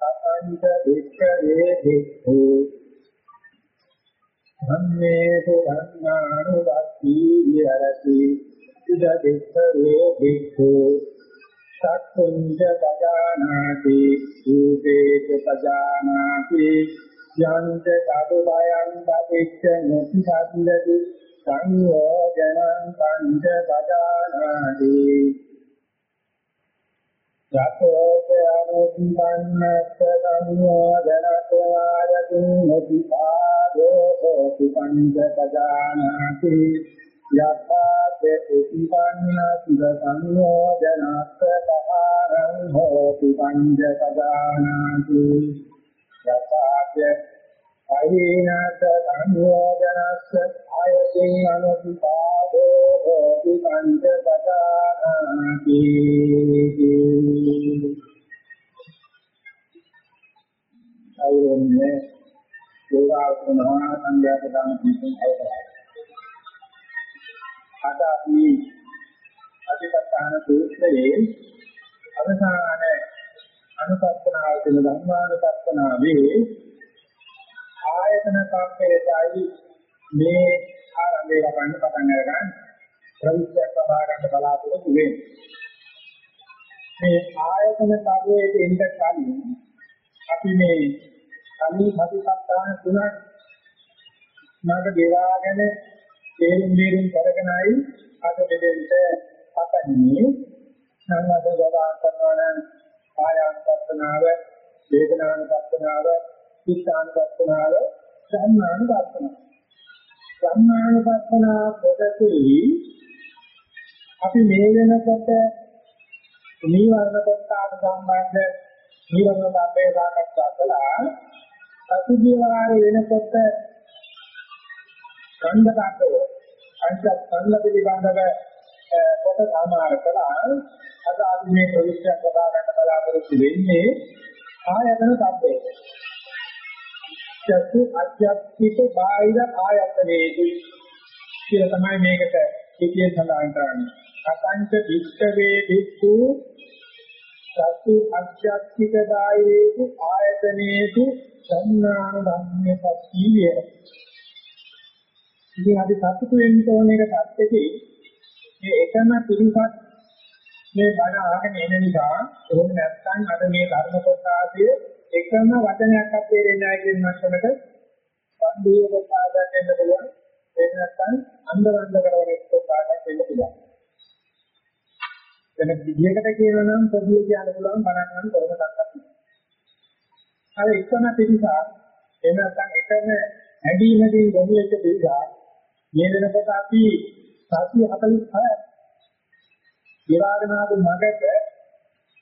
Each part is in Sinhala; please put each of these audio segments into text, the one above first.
සම්මා සම්බුද්දස්සේ නමතස්සේ නබෝ අරහතෝ සම්මා සම්බුද්දස්සේ උන්නතං දුක්ඛ වේදිතෝ ධම්මේව ධම්මානුපස්සී විරති අකන්ත වික්ඛවේ වික්ඛු ධම්මේව ධම්මානුපස්සී විරති ඉද වික්ඛවේ වික්ඛු සත්තුංජ පජානාති සූපේත පජානාති යන්ත කබයං පටිච්ච නොතිසද්දති සංයෝජනං පංච පජානාති යතෝච අනුසම්පන්නස්ස සංයෝජනත්වායතින් නොතිපාදෝ හෝති පංච පජානාති යථාපේ උපන්නස්ස සංයෝජනස්ස පහරං හෝති පංච පජානාති යථාපේ අහිනත සංයෝජනස්ස ආයතින් අනුපාදෝ හෝති පංච පදානාති අයෝන්නේ යෝගාසන මහා සංඝයා ප්‍රදාන පිටින් අවසරයි. අද අපි අධිපත්තාන සූත්‍රයේ අවසාන අනුපස්සනාව කියන ධර්මානුපස්සනාවේ ආයතන කම්පේතයි මේ ආරම්භය ගන්න පටන් අරගන්න ප්‍රවිෂ්ඨ පවා ගන්න බලාපොරොත්තු වෙන්නේ. මේ ආයතන කර්මයේ ඉන්න කලින් අපි මේ කලින් හදිපත්තාන තුනක් මඟ ගෙවාගෙන තේරුම් බේරුම් කරගෙනයි අද මෙදෙන්ට පතන්නේ සංවාද ගොඩාක් කරනවා නම් ආයතනාව වේදනානුපස්සනාව චිත්තානුපස්සනාව ධම්මානුපස්සනාව ධම්මානුපස්සනාව පොතේ අපි මේ වෙනකොට නීවරණ කොටාට සම්බන්ධ නීවරණ ධර්මයේ සාකච්ඡා කළා. අසුභිවාර වෙනකොට කණ්ඩකටව අංශ කන්න පිළිබඳව කොට සාමාර කළා. අද අපි මේ ප්‍රවිෂ්ඨ කතා ගන්න බලාපොරොත්තු වෙන්නේ ආයතන සම්පේ චතු අධ්‍යාත්මික බාහිර ආයතනයේදී. කියලා තමයි මේකට පිටියේ සඳහන් කරන්නේ. අකංච වික්ඛවේ වික්ඛු චතු අධ්‍යාත්මික බාහිරේසු ආයතනයේසු සම්නාන ධම්මේ පස්සීය. ඉතින් අපි සතුටු වෙන්න ඕන එක පැත්තකේ මේ එකම පිළිපත් මේ බණ අහගෙන එන නිසා එහෙම නැත්නම් අද මේ ධර්ම කොටාදී එකම වචනයක් අපේරෙන්නේ නැහැ කියන මට්ටමට සම්දීය කොටාදක් වෙන්න පුළුවන් ඒක නැත්නම් අන්දවන්ද කරන එක් කොටාදක් වෙන්න පුළුවන් වෙන විදියකට කියනවා නම් පොදිය කියන්න පුළුවන් බණක් නම් කොහොමද අත්දැකීම? අර එකම පිළිසා එහෙම නැත්නම් එකම හැදීමකින් ගොනු වෙච්ච පිළිසා මේ වෙනකොට අපි සතිය 46 ඊවාගෙන ආපු මගට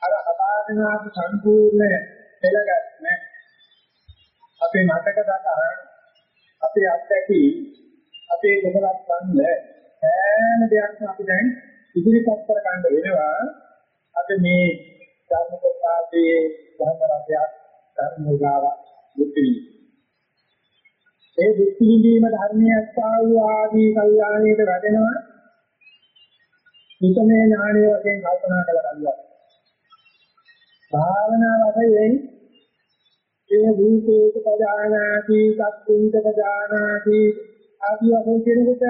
අර හදාගෙන ආපු සම්පූර්ණ පෙළගැස්ම. අපේ මතක දකහන් අපේ අත්දැකි අපේ දුකලක් ගන්න සෑම දෙයක්ම අපි දැන් ඉදිරිපත් කර ගන්න වෙනවා. අද මේ ධර්ම කොටාවේ ධර්ම රසයක් ධර්ම උගාව දුක්ඛී ඒ දුක් විඳීම ධර්මයක් ආවෝ ආදී කල්යාණයට වැඩෙනවා සුතමේ ඥානය වශයෙන් කල්පනා කරලා බලනවා. භාවනා වශයෙන් ඒ රූපේක පදානාති සක්කුංච පදානාති ආදී වශයෙන් කෙනෙකුට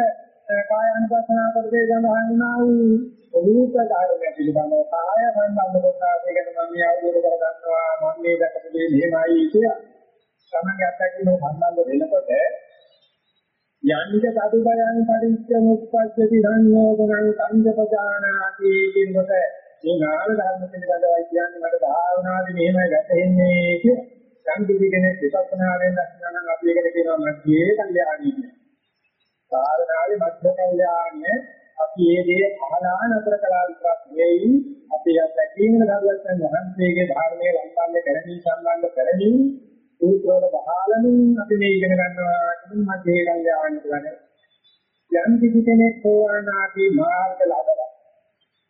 කාය අනුපස්සනා කරේ සඳහන් වූ රූප ධර්මය පිළිබඳව කාය සම්බන්ධ කොටස ගැන මම මේ අවබෝධ කර ගන්නවා මම මේ දැකපු දේ මෙහෙමයි කියලා. සමග අත්දැකීම සම්බන්ධ වෙනකොට යන්නික සතුබයං පරිච්ඡ මුක්ඛස්සති සංයෝගං සංජපජානාති කියනකොට මේ නාම ධර්ම පිළිබඳවයි කියන්නේ මට භාවනාවේ මෙහෙමයි ගැටෙන්නේ කිය. යම් කිසි කෙනෙක් විපස්සනාවෙන් නැත්නම් අපි එකට කියනවා මධ්‍යේ කල්යාණී කියන. භාවනාවේ මධ්‍ය කල්යාණිය අපි මේ දේ අහලා නතර කළා විතරක් නෙවෙයි. අපි අත්දැකීම් දරුවන් වහන්සේගේ ධර්මයේ ලංකාවේ කරණී සම්බන්ධ කරමින් සූත්‍රවල බහාලමින් අපි මේ ඉගෙන ගන්නවා කියන මධ්‍යේ කල්යාණ කරන්නේ යම් කිසි කෙනෙක් සෝවානාදී මාර්ග ලබලා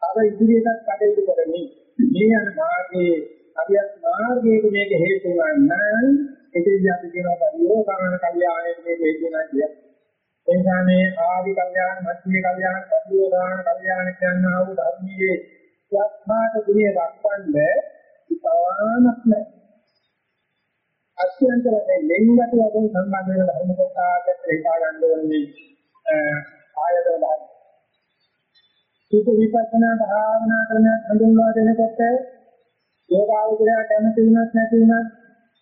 අර ඉදිරියට කටයුතු කරමින් මේ යන මාර්ගයේ අභියස් මාර්ගයේ මේක හේතු වන්නන් ඒකදී අපි කියනවා පරියෝ කරන කල්යාණයට මේක හේතු වෙනවා කියන්නේ එනිසා මේ ආදි කල්යාණ මධ්‍ය කල්යාණ පරියෝ කරන කල්යාණ කියනවා වූ ධර්මයේ සත්‍මාත ගුණය දක්වන්නේ ඉතාමත් නැහැ අත්‍යන්තරයෙන් ලෙන්ගත වශයෙන් සම්බන්ධ වෙන ධර්ම කොටසකට හිතා ගන්න ඕනේ ආයතන බලන්න. සුත විපස්සනා භාවනා කරන හඳුන්වා දෙනකොට යෝගාවචරය කැමති වුණත් නැති වුණත්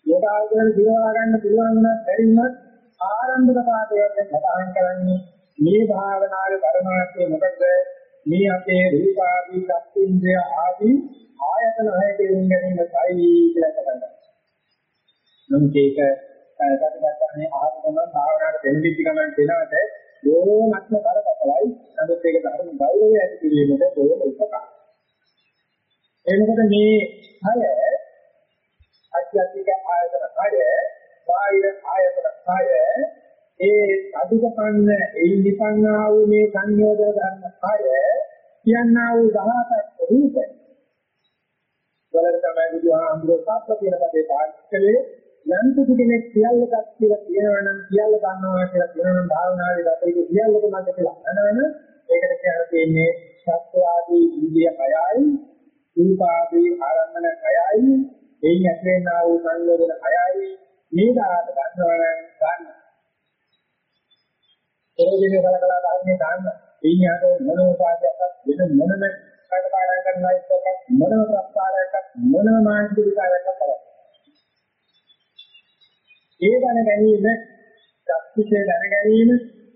යෝගාවචරය දිරවා ගන්න පුළුවන් වුණත් බැරි වුණත් ආරම්භක පාඩයෙන් සඳහන් කරන්නේ මේ භාවනාවේ පරමාර්ථය මොකද මේ අපේ රූපාදී සත්‍යින්ද්‍රය ආදී ආයතන හයේ දෙන්න ගැනීමයි කියලා කරන්නේ. නමුත් ඒක සතිපට්ඨානේ ආරම්භම භාවනාවට දෙන්නේ ගමන් දෙනවට ඕනක්ම කරකටලයි නමුත් ඒක ධර්ම ගෞරවය ඇති කිරීමට ඕන උපකාරයි. එනකොට මේ හය අධ්‍යාත්මික ආයතන හය බාහිර ආයතන හය ඒ අධිකපන්න එයි නිපන්නා වූ මේ සංයෝජන ධර්ම හය කියනා වූ 17ක් රූපය. වලට තමයි බුදුහාමුදුරුවෝ සත්‍ය කියන කේ පාවිච්චි කළේ යම් කිසි කෙනෙක් සියල්ලක් කියලා කියනවා නම් සියල්ල ගන්නවා කියලා කියනවා නම් භාවනාවේ ගත යුතු සියල්ලක මැද කියලා අනවන ඒකට කියන්න තියෙන්නේ සත්‍වාදී ඉන්දිය කයයි රූපාදී ආරම්මන කයයි එයින් ඇතිවෙනා වූ සංයෝජන කයයි මේ දාට ගන්නවා නම් ගන්න. ඒකේ කලකලා ගන්නේ ගන්න. එයින් යට මොනෝපාදයක් වෙන මොනම කඩපාඩම් කරනවා ඉස්සක් මොනම ප්‍රස්තාරයක් මොනම මානසික විකාරයක් කරන්නේ ඒ දැන ගැනීම, චක්කුසේ දැන ගැනීම,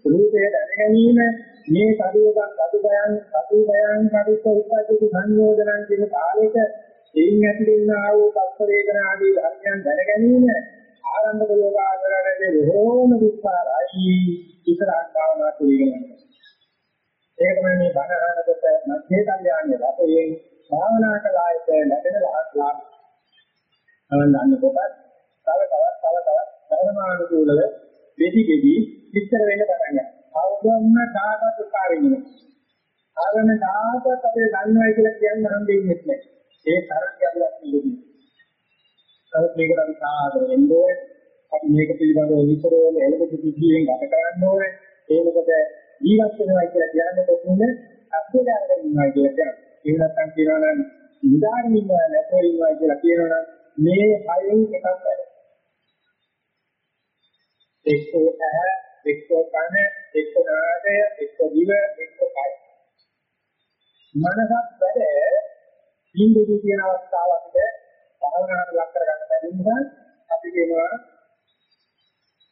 රූපේ දැන ගැනීම, මේ කඩුවක කඩුබයන්, කඩුබයන් කඩුක උපදිත සංයෝජනන් කියන කාලෙක එයින් ඇතිවෙනා වූ පස්ස වේදනා ආදී ධර්මයන් දැන ගැනීම ආරම්භක යෝගාචරණයේ බොහෝම විස්තරයි ඉස්සරහට භාවනා කරගෙන ඒක තමයි මේ බණ අහනකොට මධ්‍ය කල්යාණිය රටේ භාවනා කලායට ලැබෙන ලහස්ලා. අනන්ත කොට තව තවත් තව තවත් ධර්මානුකූලව දෙදි දෙදි විස්තර වෙන්න පටන් ගන්නවා. අවබෝධන කාටත් කාරින්නේ. ආගම දායකත් අපේ දන්නවයි කියලා කියන්න හම්බෙන්නේ නැහැ. ඒ තරම් ගැඹුරක් නෙවෙයි. තවත් මේකට අපි සාහතර වෙන්න ඕනේ. අපි මේක පිළිබඳව විතරෝම එළඹ සිටියෙන් ගත කරන්න ඕනේ. ඒ මොකද ජීවත් වෙනවා කියලා කියන්නේ කොහොමද? අත්දැකගෙන ඉන්නවා කියලා කියනවා. ඒ නැත්තම් කියනවා නම් නිදාගෙන ඉන්නවා නැතෝ ඉන්නවා කියලා කියනවා නම් මේ හයෙන් එකක් වැඩ. එක්කෝ ඇහ, එක්කෝ කන, එක්කෝ නාසය, එක්කෝ දිව, එක්කෝ කය. මනසත් වැඩ ඉන්දිවි කියන අවස්ථාවකට භාවනාවට ලක් කරගන්න බැරි නිසා අපි කියනවා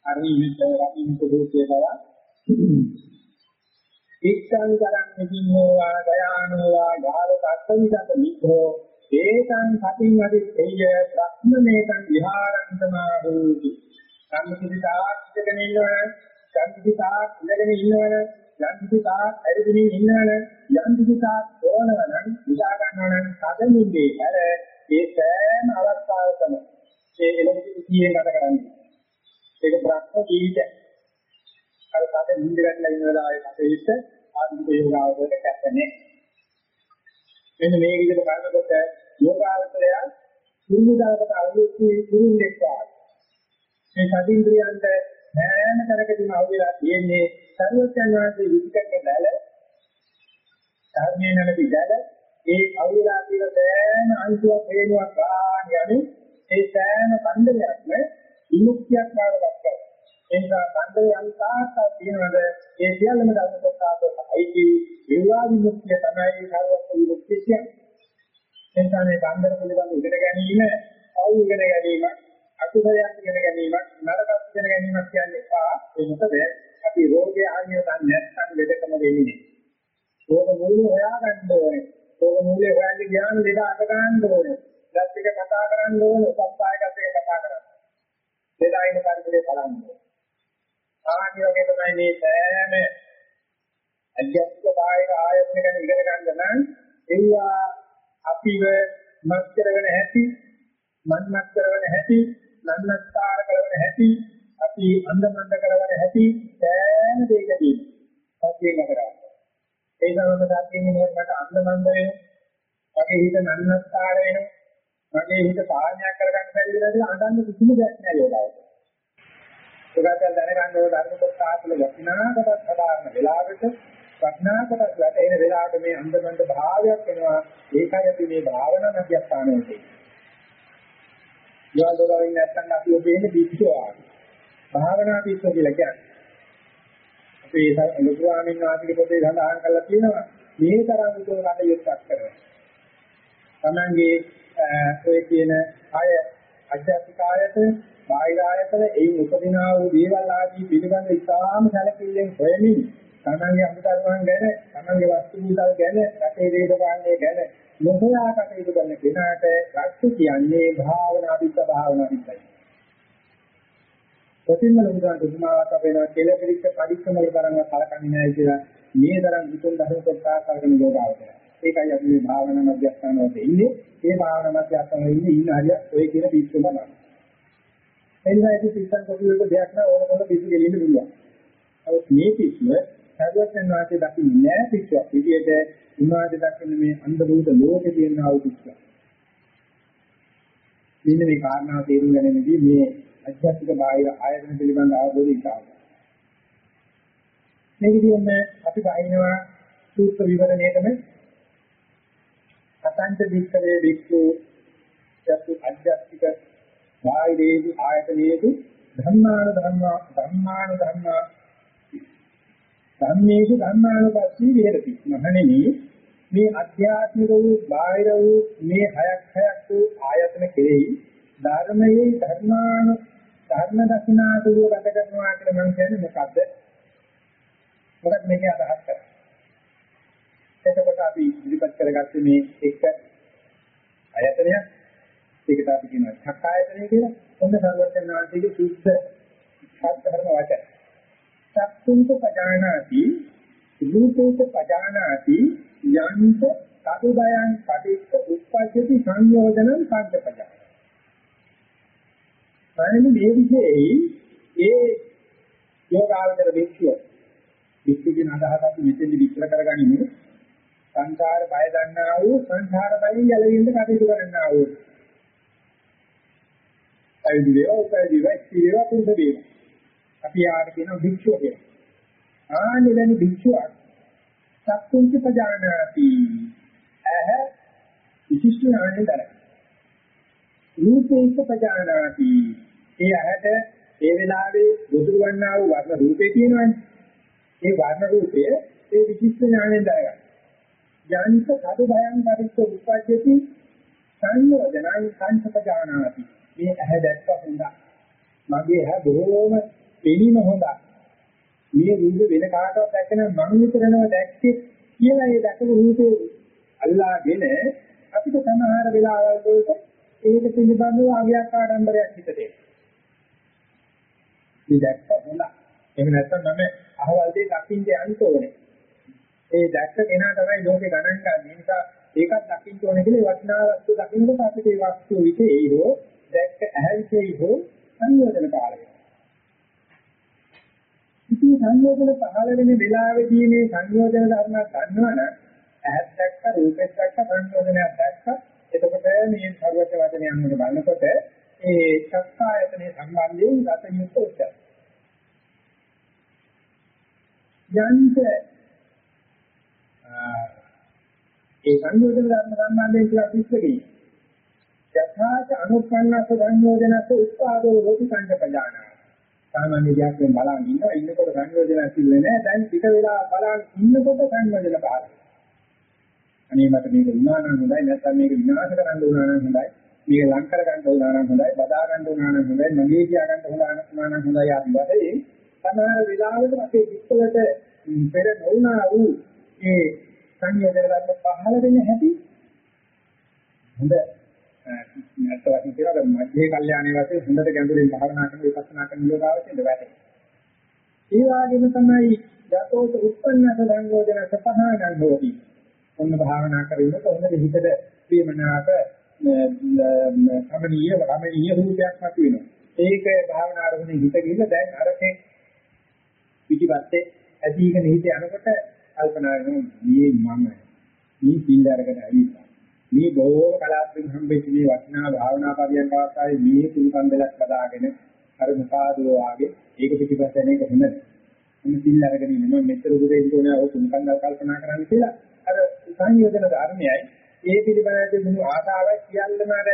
අරිමිත රකින්න දුකේ බව. ඉක්ඛං කරන් නිදින්නෝවා දයානෝවා යාලක අත්විදත නිකෝ ඒකං සතින් අධි එය ප්‍රඥමේකං විහාරන්තමා හෝති සම්පූර්ණ තාක් ඉඳගෙන ඉන්නවනම් සම්පූර්ණ තාක් ඉඳගෙන ඉන්නවනම් යම් තාක් ඇරිදින ඉන්නවනම් යම් තාක් ඕනවනම් විසා ගන්නවනම් සදමින්දී අර ඒ සෑම අවස්ථාවකම ඒ එළඹ සිටියේ ගත කරන්නේ. ඒක බ්‍රහ්ම ජීවිතය අර සාද නිින්ද ගන්න ඉන්න වෙලාවේ කටහිට ආධික යෝගාවදයට කැපෙන්නේ මෙන්න මේ විදිහට කරනකොට යෝගාවචරය කුරුමුදාකට අවුස්සී කුරුන්ෙක් වාගේ. මේ සතිඉන්ද්‍රියන්ට ඈම කරකදීම අවුලා තියෙන්නේ සර්වඥාන් වහන්සේ විචිකක බැල ධර්මයේ නැති බැල ඒ අවුලා කියන සෑම අංශුවක් හේනුවක් ගන්න යන්නේ ඒ සෑම කන්දරයක්ම විමුක්තියක් බවට පත් ඒ නිසා කන්දරේ අංශාවක් තියෙනවද ඒ සියල්ලම ධර්ම කොටසට අයිති. ඒවා විමුක්තිය තමයි සර්වඥ විමුක්තිය කියන්නේ. එනිසා මේ කන්දර පිළිබඳ ඉගෙන ගැනීම අවු ඉගෙන ගැනීමක් අකුසලයක් ඉගෙන ගැනීමක් නරකක් ඉගෙන ගැනීමක් කියන්නේ එපා. ඒ මොකද? හොයන්න ගියාම ලෙඩ අට ගන්න ඕනේ. නැත්තම් අපි ඔබේ පිටුවා. භාවනා පිටුව කියලා කියන්නේ. අපේ ලොකු ආමින් වාසික පොතේ සඳහන් කරලා තියෙනවා මේ තරම් උතුම් කටයුත්තක් කරනවා. Tamange ඔය කියන අය අධ්‍යාත්මික ආයතන, බාහිර ආයතන, ඒ උපදිනා වූ දේවල් ආදී පිළිබඳ ඉතාම සැලකිල්ලෙන් හොයමින් තමන්ගේ අමුතරුවන් ගැන, තමන්ගේ වස්තු මුදල් ගැන, රටේ දේශපාලනය ගැන නොහොයා කටයුතු කරන කෙනාට රක්ෂ කියන්නේ භාවනා පිට භාවනා පිටයි. ප්‍රතිම ලොකුදාට උපමාවක් අපේනවා කෙල පිළිච්ච පරික්‍රම වල තරංග කලකන්නේ නැහැ කියලා මේ තරම් උතුම් ධර්ම කොටස කරගෙන යෝගාවචරය. ඒකයි අපි මේ භාවනා මධ්‍යස්ථාන වලට ඉන්නේ. මේ භාවනා මධ්‍යස්ථාන වල ඉන්නේ ඉන්න හරිය ඔය කියන පිස්සුම තමයි. එනිසා පිස්සන් කොටුවක දෙයක් නෑ ඕන කොන පිස්සු ගෙලින්න පුළුවන්. නමුත් මේ පිස්සුව සර්වඥ වාසේ දකින්නේ නෑ පිස්සුවක්. විදියට උනාද දකින්න මේ අන්ධ භූත ලෝකේ තියෙන ආ පිස්සුව. මෙන්න මේ කාරණාව තේරුම් ගැනීමදී මේ අධ්‍යාත්මික බාහිර ආයතන පිළිබඳ අවබෝධය ඉතාලයි. මේ විදිහම අපි බහිනවා සූත්‍ර විවරණයටම අතන්ත වික්‍රේ වික්ඛු යතු අධ්‍යාත්මික බාහිරේදි ආයතනයේදි ධර්මාන ධර්මා ධර්මාන ධර්මා ධම්මේසු ධර්මානුපස්සී විහෙරති මහණෙනි මේ අධ්‍යාත්මික වූ බාහිර වූ මේ හයක් හයක් වූ ආයතන කෙරෙහි ධර්මයේ ධර්මාන ධර්ම දකිනාතුව ගත කරනවා කියලා මම කියන්නේ මොකද්ද මොකක්ද මේකේ අදහස් කරන්නේ එතකොට අපි ඉදිරිපත් කරගත්තේ මේ එක ආයතනයක්. ඒකට අපි කියනවා චක්කායතනය කියලා. හොඳ සර්වඥාන්තිගේ සුද්ධ සත්‍යධර්ම වචන. සත්තුන්ත පජානාති රූපේත පජානාති යන්ත කදුදයන් පටිච්ච උප්පජ්ජති සංයෝජනං පංචපජා. අනේ මේ විශේෂයි ඒ යෝගාවචර වික්ෂය වික්ෂින අදහසක් මෙතෙන්දි විස්තර කරගනිමු සංසාර බය දන්නා වූ සංසාර බයෙන් ගැලවෙන්න කටයුතු කරන්නා වූ. අයිදි වේවා උපයිදි වේවා පුරුදු වේවා. අපි ආර කියන භික්ෂුව කියලා. ආනිවැනි භික්ෂුවක් සත්තුන්ච පජානාති. අහ විශිෂ්ට ඥානෙ දරයි. රූපේක පජානාති. ඒ ඇහැට ඒ වෙලාවේ ගොදුරු වන්නා වූ වර්ණ රූපේ තියෙනවනේ. ඒ වර්ණ රූපය ඒ විශිෂ්ට ඥානෙන් දරගන්න. යන්ත කඩ බයං පරිච්ඡ උපජ්ජති සංයෝජනං සංසපජානාති මේ ඇහැ දැක්ක හොඳා මගේ ඇහැ බොහෝම පෙනීම හොඳා මේ රූප වෙන කාටවත් දැකන මම විතරනව දැක්කේ කියලා ඒ දැකපු රූපේ අල්ලාගෙන අපිට සමහර වෙලාවල් වලට ඒක පිළිබඳව අගයක් ආඩම්බරයක් හිතට එනවා මේ දැක්ක හොඳා එහෙම නැත්නම් මම අහවල් දෙයක් දකින්න යන්න ඕනේ ඒ දැක්ක කෙනා තමයි ලෝකේ ගණන් ගන්න. ඒ නිසා ඒකත් දකින්න ඕනේ කියලා වටිනා වස්තු දකින්නකොට අපිට ඒ වස්තු විශේෂයි හෝ දැක්ක ඇහැ විශේෂයි හෝ සංයෝජන පහළ වෙනවා. ඉතින් සංයෝජන පහළ වෙන වෙලාවේදී මේ සංයෝජන ධර්ම ගන්නවනම් ඇහත් දැක්ක රූපෙත් දැක්ක සංයෝජනයක් දැක්ක එතකොට මේ සර්වච වචනය අනුව බලනකොට ඒ සක්කායතනේ සම්බන්ධයෙන් ගත යුතු උත්තර. යන්ත ඒ සංයෝජන ධර්ම සම්බන්ධයෙන් කියලා පිස්සකේ. යථාච අනුපන්නස සංයෝජනස උත්පාදෝ හෝති සංකප්පජාන. සාමාන්‍ය දෙයක් වෙන බලන් ඉන්නවා ඉන්නකොට සංයෝජන ඇතිවෙන්නේ නැහැ. දැන් ටික වෙලා බලන් ඉන්නකොට සංයෝජන පහළ අනේ මට මේක විනාශ නම් හොඳයි නැත්නම් මේක විනාශ කරන්න උනා නම් හොඳයි. මේක ලං කර ගන්න උනා නම් හොඳයි. බදා ගන්න උනා නම් හොඳයි. මගේ කියා ගන්න උනා නම් හොඳයි ආදී වශයෙන් සමහර වෙලාවකට අපේ පිටවලට පෙර නොඋනා වූ ඒ සංයෝජන ධර්ම පහළ වෙන්නේ නැති හොඳ නැත්ත වශයෙන් කියනවා මධ්‍ය කල්යාණේ වශයෙන් හොඳට ගැඹුරින් භාවනා කරන විපස්සනා කරන යෝගාවචෙන්ද වැටේ. ඒ වගේම තමයි යතෝත උප්පන්නස සංයෝජන සපහානං හෝති. ඔන්න භාවනා කරනකොට හොඳට හිතට ප්‍රියමනාප කමනීය රමණීය රූපයක් මත වෙනවා. ඒක භාවනා අරමුණේ හිත ගිහින් දැන් අරකේ පිටිපස්සේ ඇදීගෙන හිත යනකොට කල්පනා වෙනවා මේ මම මේ පිළ අරගෙන ඇවිල්ලා මේ බොහෝ කලාත්මක හම්බෙච්ච මේ වටිනා භාවනා පරියන්ක අවස්ථාවේ මේ කුණු කන්දලක් බදාගෙන අර මුකාදෝ ආගේ ඒක පිටිපස්සේ යන එක හොඳ නැහැ. මම පිළ අරගෙන ඉන්නවා මෙතන දුරේ ඉඳෝනේ ඔය කුණු කන්දල් කල්පනා කරන්න කියලා අර සංයෝජන ධර්මයයි ඒ පිළිබඳව දුණු ආසාවයි සියල්ලම අර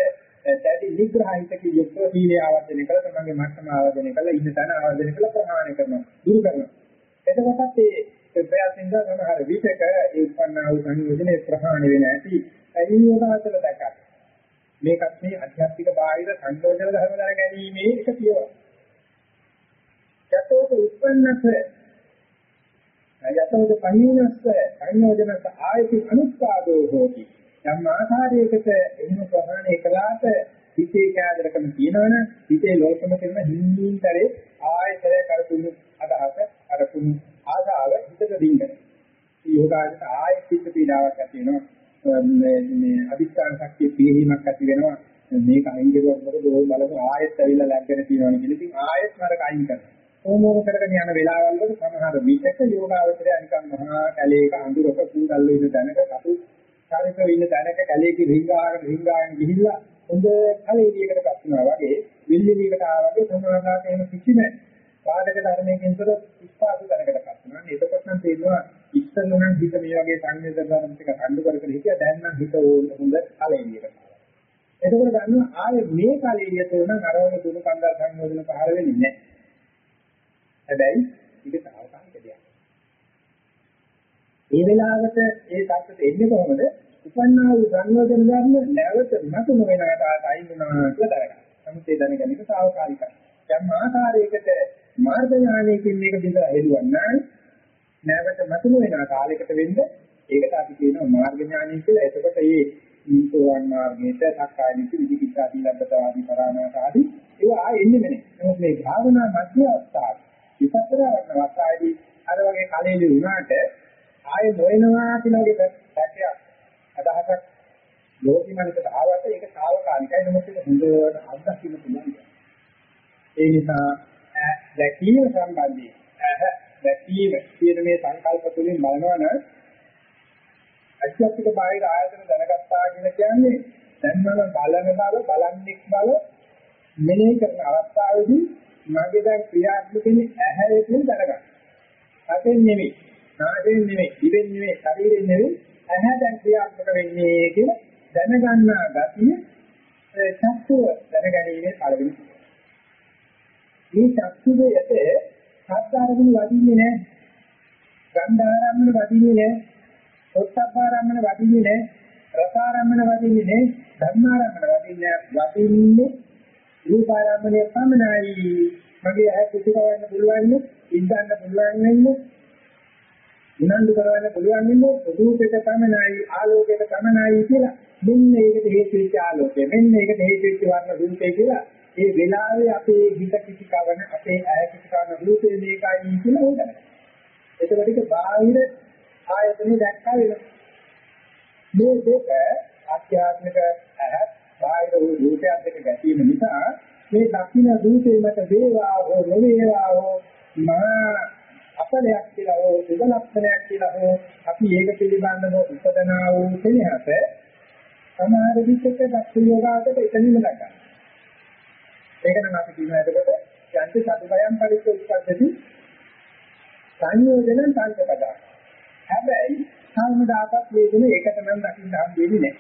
දැඩි නිග්‍රහයිතක යුක්තව සීලය ආවර්ජනය කළා තමන්ගේ මට්ටම ආවර්ජනය කළා ඉන්න තැන ආවර්ජනය කළා ප්‍රහාණය කරනවා දුරු කරනවා. එතකොටත් ඒ ප්‍රයත්නින්ද සමහර විටක ඒ උපන්නා වූ සංයෝජනේ ප්‍රහාණය වෙන ඇති අනිවාර්යතල දැක්කා මේකත් මේ අධ්‍යාත්මික බාහිර සංයෝජන ධර්ම දර ගැනීමේ එක පියවර. යතෝත උපන්නස යතෝත පඤ්ඤුනස්ස සංයෝජනස ආයති අනුත්පාදෝ හෝති. යම් ආකාරයකට එහෙම ප්‍රහාණය කළාට හිතේ කෑදරකම තියෙනවනම් හිතේ ලෝකම කරන හින්දීන්තරේ ආයතරය කරපුණු අදහස අරපුණු ආදාව හිතට දින්ගන. මේ යෝගාචර ආයෙත් හිත පීඩාවක් ඇති වෙනවා මේ මේ අදිස්ථාන ශක්තිය පිළිහිමක් ඇති වෙනවා මේක අයින් කරුවොත් මොකද ඕක බලමු ආයෙත් ඇවිල්ලා ලැග්ගෙන තියෙනවනේ කියලා ඉතින් ආයෙත් මරක අයින් කරනවා. ඕමෝම කරගෙන යන වෙලාවල් වල සමහර විටක යෝගාවචරය නිකන් මහා කැලේක අඳුරක කුඩල්ල ඉන්න දැනක කටු චාරිකව ඉන්න තැනක කැලේක රිංගාගෙන රිංගාගෙන ගිහිල්ලා හොඳ කලෙලියකට පත් වෙනවා වගේ විල්ලිලියකට ආවා වගේ සමාදාට එන කිසිම බාධක ධර්මයකින් තොර ඉස්පාසු තැනකට පත් වෙනවා. එතකොට නම් තේරෙනවා ඉස්සෙල්ල නම් හිත මේ වගේ සංවේදන ධර්ම ටික කණ්ඩු කර කර හිටියා දැන් නම් හිත හොඳ කලෙලියකට. එතකොට ගන්නවා ආයේ මේ කලෙලිය තෝරන අරවල දුරු කන්දල් සංයෝජන පහළ වෙන්නේ නැහැ. හැබැයි ඒක තාවකාලික දෙයක්. මේ වෙලාවට ඒ தත්ත්වයට එන්නේ කොහොමද? උපන්නා වූ සංයෝජන ධර්ම නැවත මතු නොවෙනකට අයින් වෙනවා කියලා දැනගන්න. නමුත් ඒ දැනගැනීම తాවකාලිකයි. යම් ආකාරයකට මාර්ග ඥානයකින් මේක දිහා හෙළුවන්න නැවත මතු නොවන කාලයකට වෙන්න ඒකට අපි කියනවා මාර්ග ඥානය කියලා. එතකොට මේ සෝවන් මාර්ගයට සක්කාය දිට්ඨි විදිකිච්ඡා දීලබ්බතාදී පරාමාස ආදී ඒවා ආ එන්නේ නැහැ. නමුත් මේ භාවනා මධ්‍ය අවස්ථාව විපස්සනා වර්ණ අවස්ථාවේදී අර වගේ කලෙලි වුණාට ආයෙ නොයනවා කියන වගේ පැත්තක් අදහසක් ලෝකිමනිකට ආවට ඒක తాවකාලිකයි නමුත් ඒක හොඳට අත්දකින්න පුළුවන්. ඒ නිසා දැකීම සම්බන්ධයෙන් දැකීම කියන මේ සංකල්ප තුලින් බලනවා නම් අධ්‍යාත්මික බාහිර ආයතන දැනගත්තා කියන කියන්නේ දැන් මම බලන බල බලන්නෙක් බල මෙනෙහි කරන අවස්ථාවේදී මගේ දැන් ක්‍රියාත්මක වෙන්නේ ඇහැ කියන දැනගන්න. අතෙන් නෙමෙයි, නාසයෙන් නෙමෙයි, දිවෙන් නෙමෙයි, ශරීරයෙන් නෙමෙයි ඇහැ දැන් ක්‍රියාත්මක වෙන්නේ කියලා දැනගන්නා ගතිය චක්කුව දැනගැනීමේ පළවෙනි. මේ චක්කුවේ යට සත්‍යාරමුණු වදින්නේ නැහැ. ගන්ධාරම්මන වදින්නේ නැහැ. සොත්තපාරම්මන වදින්නේ නැහැ. රසාරම්මන වදින්නේ නැහැ. ධර්මාරම්මන වදින්නේ වදින්නේ රූපාරම්මනේ පමණයි. මගේ ඇහැ කුසිකවන්න පුළුවන් නේ, ඉඳන්න පුළුවන් නේ, උනන්දු කරවන්න පුළුවන් ඉන්නේ රූපයක පමණයි ආලෝකයක පමණයි කියලා මෙන්න ඒකට හේතු වෙච්ච ආලෝකය මෙන්න ඒකට හේතු වෙච්ච වර්ණ රූපය කියලා ඒ වෙලාවේ අපේ හිත කිසි කවන අපේ ඇය කිසි කවන රූපේ මේකයි කියලා හොදන්න. එතකොට ඒක බාහිර ආයතනෙ දැක්කා වෙනවා. මේ දෙක ආධ්‍යාත්මික ඇහ බාහිර වූ රූපයන් දෙක ගැටීම නිසා මේ දක්ෂින රූපේ මත වේවා හෝ නොවේවා හෝ මා අපලයක් කියලා හෝ සුබලක්ෂණයක් කියලා හෝ අපි ඒක පිළිබඳව උපදනා වූ කෙනෙක් සමහර විචක දක්ෂ යෝගාකට එතනින්ම ගන්නවා. ඒක නම් අපි කියනවා එතකොට යන්ති සතුබයම් පරිච්ඡ උත්පත්ති සංයෝජන සංකපදා. හැබැයි කවමදාකත් මේ දුනේ ඒකට නම් දකින්න හම්බෙන්නේ නැහැ.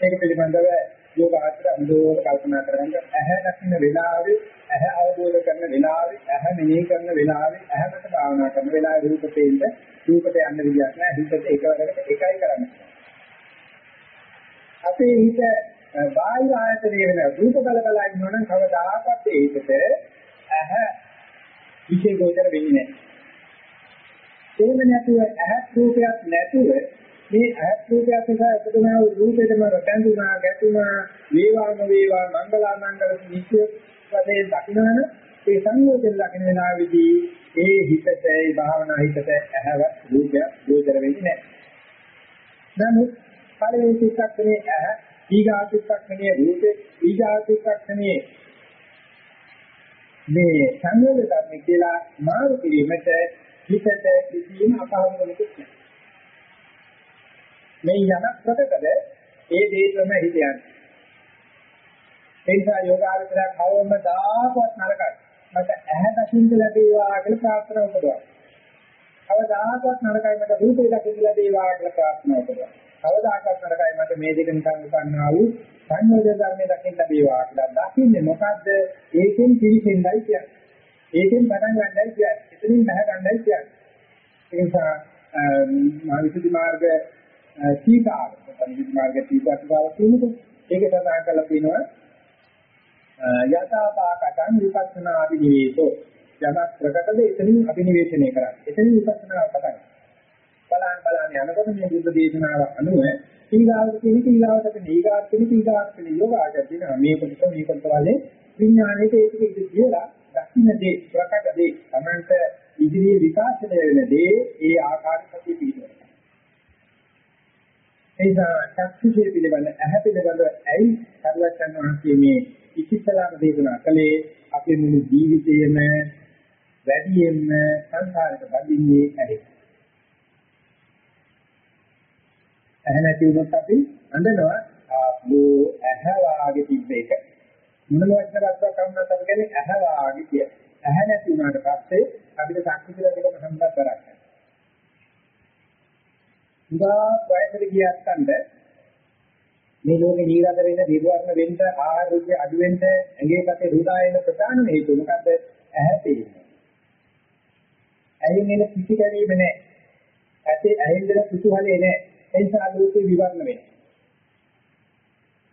ඒක පිළිබඳව යෝගාචර අනුදෝෂ කල්පනා කරගන්න. ඇහැ දකින්න වෙලාවේ ඇහැ අවබෝධ කරන වෙලාවේ ඇහැ මෙනෙහි කරන වෙලාවේ ඇහැකට භාවනා කරන වෙලාවේ රූපතේින්ද රූපට යන්න විදියක් නැහැ. හිතට එකවරකට එකයි කරන්නේ. අපේ හිත බාහිර ආයතනයේ වෙන රූප බල බල ඉන්නවනම් කවදාකවත් ඒ හිතට ඇහැ විශේෂ ගෝචර වෙන්නේ නැහැ. එහෙම නැතුව ඇහැ රූපයක් නැතුව මේ ඇහත් රූපයක් නිසා එකදෙනා වූ රූපෙටම රැඳුනා ගැටුණා වේවාම වේවා මංගලා මංගල නිත්‍ය වශයෙන් දකින්නන ඒ සංයෝජන දකින්න වෙනාවේදී ඒ හිතට ඒ භාවනා හිතට ඇහව රූපය ගෝචර වෙන්නේ නැහැ. නමුත් පළවෙනි චිත්තක්ෂණේ ඇහ ඊගාතික්ෂණයේ රූපේ ඊගාතික්ෂණයේ මේ සංයෝග ධර්ම කියලා මාරු කිරීමට හිතට කිසිම අපහසුකමක් නැහැ. මේ යන ප්‍රකටද ඒ දේ තමයි හිත යන්නේ. ඒ නිසා යෝගාවචරය කවම දාපවත් නරකයි. මට ඇහැ දකින්න ලැබේවා කියලා ප්‍රාර්ථනා කරනවා. කවදාකවත් නරකයි මට රූපේ දකින්න ලැබේවා කියලා ප්‍රාර්ථනා කරනවා. කවදාකවත් නරකයි මට මේ දෙක නිකන් උපන්නා වූ සංයෝජන ධර්මයේ දකින්න ලැබේවා කියලා. දකින්නේ මොකද්ද? ඒකෙන් පිළිසෙන්නයි කියන්නේ. ඒකෙන් පටන් ගන්නයි කියන්නේ. එතනින් බහ ගන්නයි කියන්නේ. ඒ නිසා මා විසුද්ධි මාර්ග සීකාව, විසුද්ධි මාර්ග සීකාව කියන්නේ ඒක සඳහන් කරලා තියෙනවා යථාපාකටං විපස්සනා අභිනිවේෂෝ යමක් ප්‍රකටද එතනින් අභිනිවේෂණය කරන්නේ. එතනින් විපස්සනා පටන් බලන් බලන් යනකොට මේ බුද්ධ දේශනාව අනුව ඊගාවට කියන ඊගාවට කියන ඊගාවට කියන ඊගාවට කියන යෝගාට දිනවා මේකට මේකට වලේ විඥානයේ ඒක ඉති කියලා දක්ෂිනදී ප්‍රකටදී තමන්ට ඉදිරියේ විකාශනය වෙන දේ ඒ ආකාරයට පිළිබඳව. එයිසා චක්ෂුෂේ පිළිබඳ ඇහැ පිළිබඳ ඇයි කරුවත් යනවා කියන්නේ ඉතිසලාම දේශනා කළේ අපේ මුළු ජීවිතයේම වැඩියෙන්ම සංසාරයට බඳින්නේ ඇයි. ඇහැ නැති වුණොත් අපි අඬනවා ආපෝ ඇහැ වාගේ තිබ්බ එක. මොන වචනයක් කවුරුත් අපි කියන්නේ ඇහැ වාගේ කිය. ඇහැ නැති වුණාට පස්සේ අපිට සාක්ෂි දෙකම සම්බන්ධ කරගන්න. උදා වයසට ගියත් අnder මේ ලෝකේ ජීවිත වෙන නිර්වර්ණ වෙන්න ආහාර රුචි අඩු වෙන්න ඇඟේ පැත්තේ රුධා එන ප්‍රධාන හේතුව මොකද්ද? ඇහැ පේන්නේ. ඇයින් එන පිටි ගැනීම නැහැ. ඇතේ ඇහෙන් දෙන කුතුහලේ නැහැ. ඒ නිසා ලෝකේ විවරණ වෙනවා.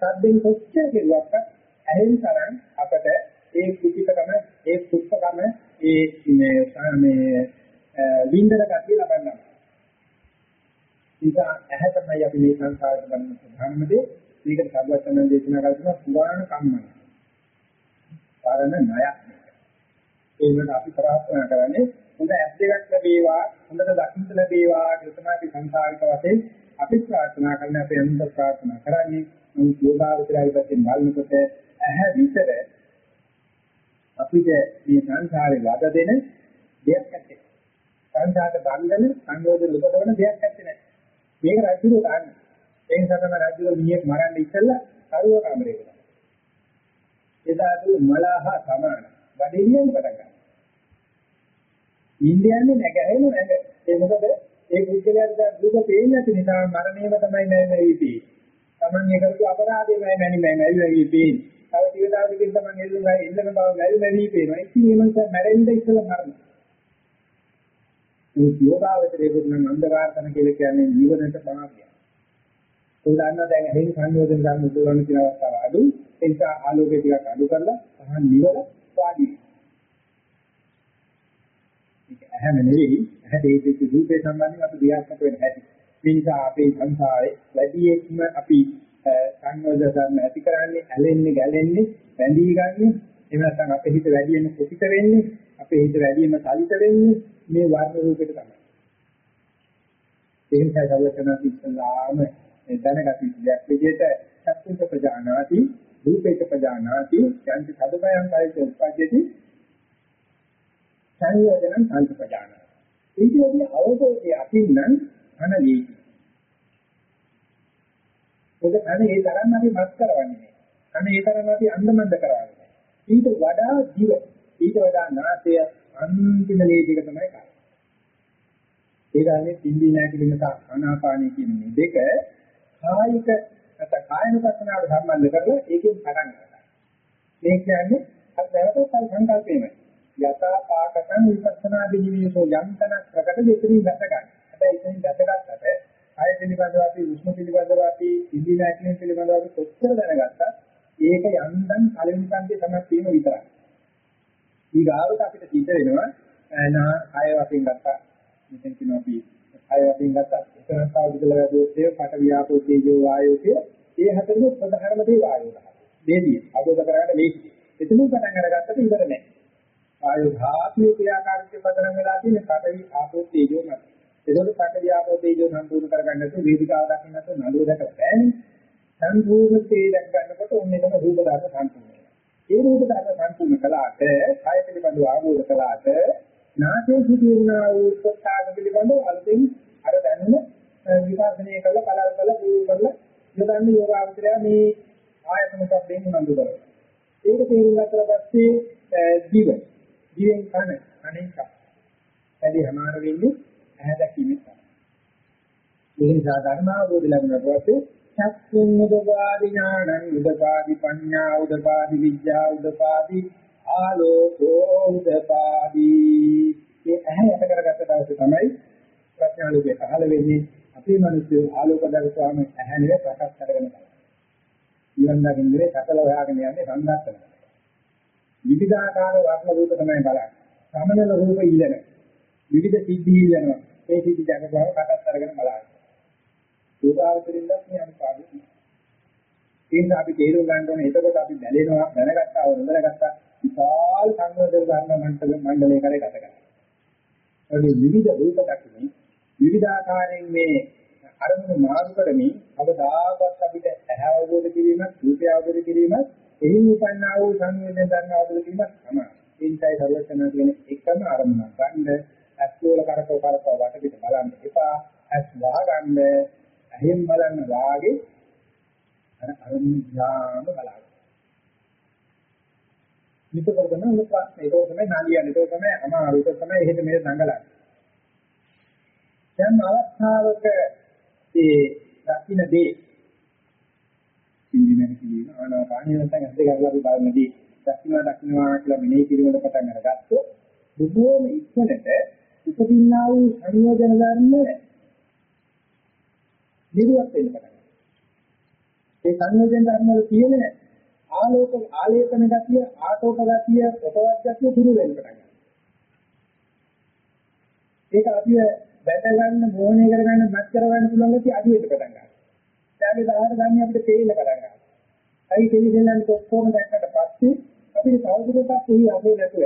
සද්දෙන් කොච්චර කෙරුවක් ඇහෙන් තරම් අපට ඒ කුපිතකම ඒ කුප්පකම ඒ මේ මේ වින්දන ගතිය ලබන්නවා. නිසා ඇහැ තමයි අපි මේ සංසාරේ ගන්න ප්‍රධානම දේ. මේකට සම්බන්ධ දේශනා කරනවා පුරාණ කම්මන. කාරණ ණයක්. ඒ වෙන අපි ප්‍රාර්ථනා කරන්නේ හොඳ ඇස් දෙකක් ලැබේවා, හොඳට දකින්න ලැබේවා කියලා තමයි අපි සංසාරික වශයෙන් අපි ප්‍රාර්ථනා කරන්නේ අපි අනුන්ට ප්‍රාර්ථනා කරන්නේ. මේ යෝගාවචරය පැත්තෙන් බලනකොට ඇහැ විතර අපිට මේ සංසාරේ වද දෙන දෙයක් නැත්තේ. සංසාරට බන්ධන සංයෝජන උපදවන දෙයක් නැත්තේ. මේක රජුගේ දාන්නේ. ඒ නිසා තමයි රජුගේ මිනිහෙක් මරන්න ඉස්සෙල්ලා කරුව කාමරේකට. එදා තු මලහ සමාන. වැඩිලියෙන් පටන් ගන්නවා. ඉන්දියාවේ නැගහැරෙන නැග. ඒ මොකද ඒ පුද්ගලයාට දැන් දුක පේන්නේ නැති නිසා මරණයම තමයි මම වෙන්නේ. Taman ඒ කරපු අපරාධයමයි මම මම මැරි වෙන්නේ. තව ටික දවසකින් Taman එල්ලුවා එල්ලන බව මැරි මැරි පේනවා. ඉතින් මේ මනස මැරෙන්න ඉස්සෙල්ලා මරනවා. මේ යෝගාවචරයේ පුදුම අන්ධකාරතන කියලා කියන්නේ ජීවනට සමාපිය. උදාහරණ දැන් එහෙන් සංයෝජන ගන්න උදාහරණ කියන අවස්ථාව අඩු. ඒ නිසා ආලෝකය ටිකක් අඩු කරලා පහන් නිවල වාඩි ඒක ඇහැම නෙවෙයි. ඇහැ දෙවිත් රූපේ සම්බන්ධයෙන් අපි ක්‍රියාත්මක වෙන හැටි. මේ නිසා අපේ සංසාරේ වැඩියෙන්ම අපි සංයෝජන ධර්ම ඇති කරන්නේ ඇලෙන්නේ ගැලෙන්නේ බැඳී ගන්නේ. එහෙම නැත්නම් අපේ හිත වැඩියෙන්ම කුපිත වෙන්නේ අපේ හිත වැඩියෙන්ම සලිත වෙන්නේ. මේ වර්ණ රූපෙට තමයි. ඒ නිසා සර්වඥාති ඉස්සලාම දැනගත යුතුයක් විදිහට චක්කුක ප්‍රජානාති රූපේක ප්‍රජානාති යන්ති සදබයං කායික උපජ්ජති සංයෝජනං කායික ප්‍රජානාති. ඒකේදී අවබෝධය අකින්නම් අනදී. මොකද අනේ ඒ තරම් අපි මත් කරවන්නේ. අනේ ඒ තරම් අපි අන්දමන්ද කරවන්නේ. ඊට වඩා ජීව ඊට වඩා නාසය අන්තිම ලේදික තමයි කරන්නේ. ඒ ගානේ පිම්බි නැතිලිම ආනාපානිය කියන මේ දෙක කායික නැත්නම් කායනුපස්සනාවට සම්බන්ධ කරලා ඒකෙන් පටන් ගන්නවා. මේ කියන්නේ අර දැනට සංකල්පෙමයි. යථා පාකතං විපස්සනා දිවිසෝ යන්තන ප්‍රකට දෙකකින් දැක ගන්න. හැබැයි ඉතින් දැකගත්තට ආය පිළිබඳව අපි උෂ්ම පිළිබඳව අපි පිම්බි නැතිලිම පිළිබඳව අපි කොච්චර දැනගත්තත් ඒක යන්තම් කලින් කන්දේ තමයි තියෙන විතරයි. ඊගාවට අපිට සිද්ධ වෙනවා නා කය වශයෙන් ගත්තා. මෙතන කියන අපි කය වශයෙන් ගත්තා. එතන සාවිදල වැදුවොත් ඒ පට වියාපෝ තේජෝ වායෝ කිය ඒ හතරම ප්‍රධානම දේ වායෝ තමයි. මේදී අවබෝධ කරගන්න මේක. එතනින් පටන් අරගත්තට ඉවර නැහැ. වායෝ ධාතුවේ ක්‍රියාකාරීත්වය පදනම් වෙලා තියෙන පඨවි ආපෝ තේජෝ නැති. ඒකෝට පඨවි ආපෝ තේජෝ සම්පූර්ණ කරගන්න නැතුව වේදිකාව දකින්න නැතුව නළුව දැකලා බෑනේ. සම්පූර්ණ තේ දැක් ගන්නකොට ඔන්න එතන රූප ධර්ම සම්පූර්ණ වෙනවා. ඒ රූප ධර්ම සම්පූර්ණ කළාට කාය පිළිබඳව ආවෝද කළාට නාසයේ සිදුවනා වූ කොටාක පිළිබඳව අලුතින් අර දැනුම විකාශනය කළ කලල් කළ පුරු කරලා යොදන්නේ යෝගාවචරය මේ ආයතන සම්බෙන් උනන්දු කරනවා. ඒක තේරුම් ගත්තට පස්සේ දිව දිවෙන් කන කනෙන් කන. වැඩි හමාර වෙන්නේ ඇහැ දැකීමෙන් තමයි. ඒ නිසා ධර්මාවබෝධ ලැබුණාට පස්සේ චක්කුන් උදපාදි ඥානං උදපාදි පඤ්ඤා උදපාදි විද්‍යා උදපාදි ආලෝකෝ උදපාදි මේ ඇහැ යට කරගත්ත දවසේ තමයි ප්‍රඥා ලෝකේ පහළ වෙන්නේ අපේ මිනිස්සු ආලෝක දර්ශාම ඇහැ නෙවෙයි ප්‍රකාශ කරගෙන බලනවා. ඊවන් දකින්නේ සකල හොයාගෙන යන්නේ සංඝාතන. විවිධාකාර වර්ණ රූප තමයි බලන්නේ. සමනල රූප ඉල්ලන. විවිධ සිද්ධි ඉල්ලනවා. ඒ සිද්ධි ජගබව කටත් අරගෙන බලන්න. යෝගාවචරින්ද මේ අනුපාදු. ඒ නිසා අපි තේරුම් ගන්න ඕනේ එතකොට අපි බැලෙනවා දැනගත්තා වරදගත්තා විශාල සංවර්ධන ධර්ම මණ්ඩල මණ්ඩලයකට ගත කරනවා. ඒ විවිධ රූප දක්වමින් විවිධාකාරයෙන් මේ අරමුණු මාරු කරමින් අවදාකත් අපිට ඇහැ අවබෝධ කිරීමත් රූපය අවබෝධ කිරීමත් එහි උපන්නා වූ සංවේදන ධර්ම අවබෝධ කිරීමත් තමයි. ඒ නිසායි සර්වඥා කියන එකම අරමුණ ගන්න ඇස්වල කරකව කරකව වටපිට බලන්න එපා. ඇස් වහගන්න ඇහෙන් බලන්න වාගේ අර අරමුණ ඥාන බලන්න. විතරකම උන ප්‍රශ්නේ ඒක තමයි නාලියන්නේ ඒක තමයි අමාරු ඒක තමයි එහෙට මෙහෙට දඟලන්නේ. දැන් අවස්ථාවක ඒ දකින්න දේ ඉන්දිමෙන් කියන ආනාපානිය නැත්නම් ඇස් දෙක අරලා අපි බලනදී දකින්නවා දකින්නවා කියලා මෙනෙහි කිරීමකට පටන් අරගත්තොත් බොහෝම ඉක්මනට උපදින්නා වූ සංයෝජන ධර්ම නිරුවත් වෙන්න පටන් ඒ සංයෝජන ධර්ම වල තියෙන ආලෝක ආලේපන ගතිය ආටෝප ගතිය ප්‍රතවත් ගතිය දුරු වෙන්න පටන් ගන්නවා ඒක අපි බැඳ ගන්න මොහොනේ කරගන්න මත් කරගන්න පුළුවන් ගැටි අඩු වෙන්න පටන් ගන්නවා. ඊට දාහට ගන්න අපිට තේින්න පටන් ගන්නවා. අයි තේලි දෙන්නන් ඔක්කොම දැක්කට පස්සේ අපිට තවදුරටත් එහි අපේ නැතුව.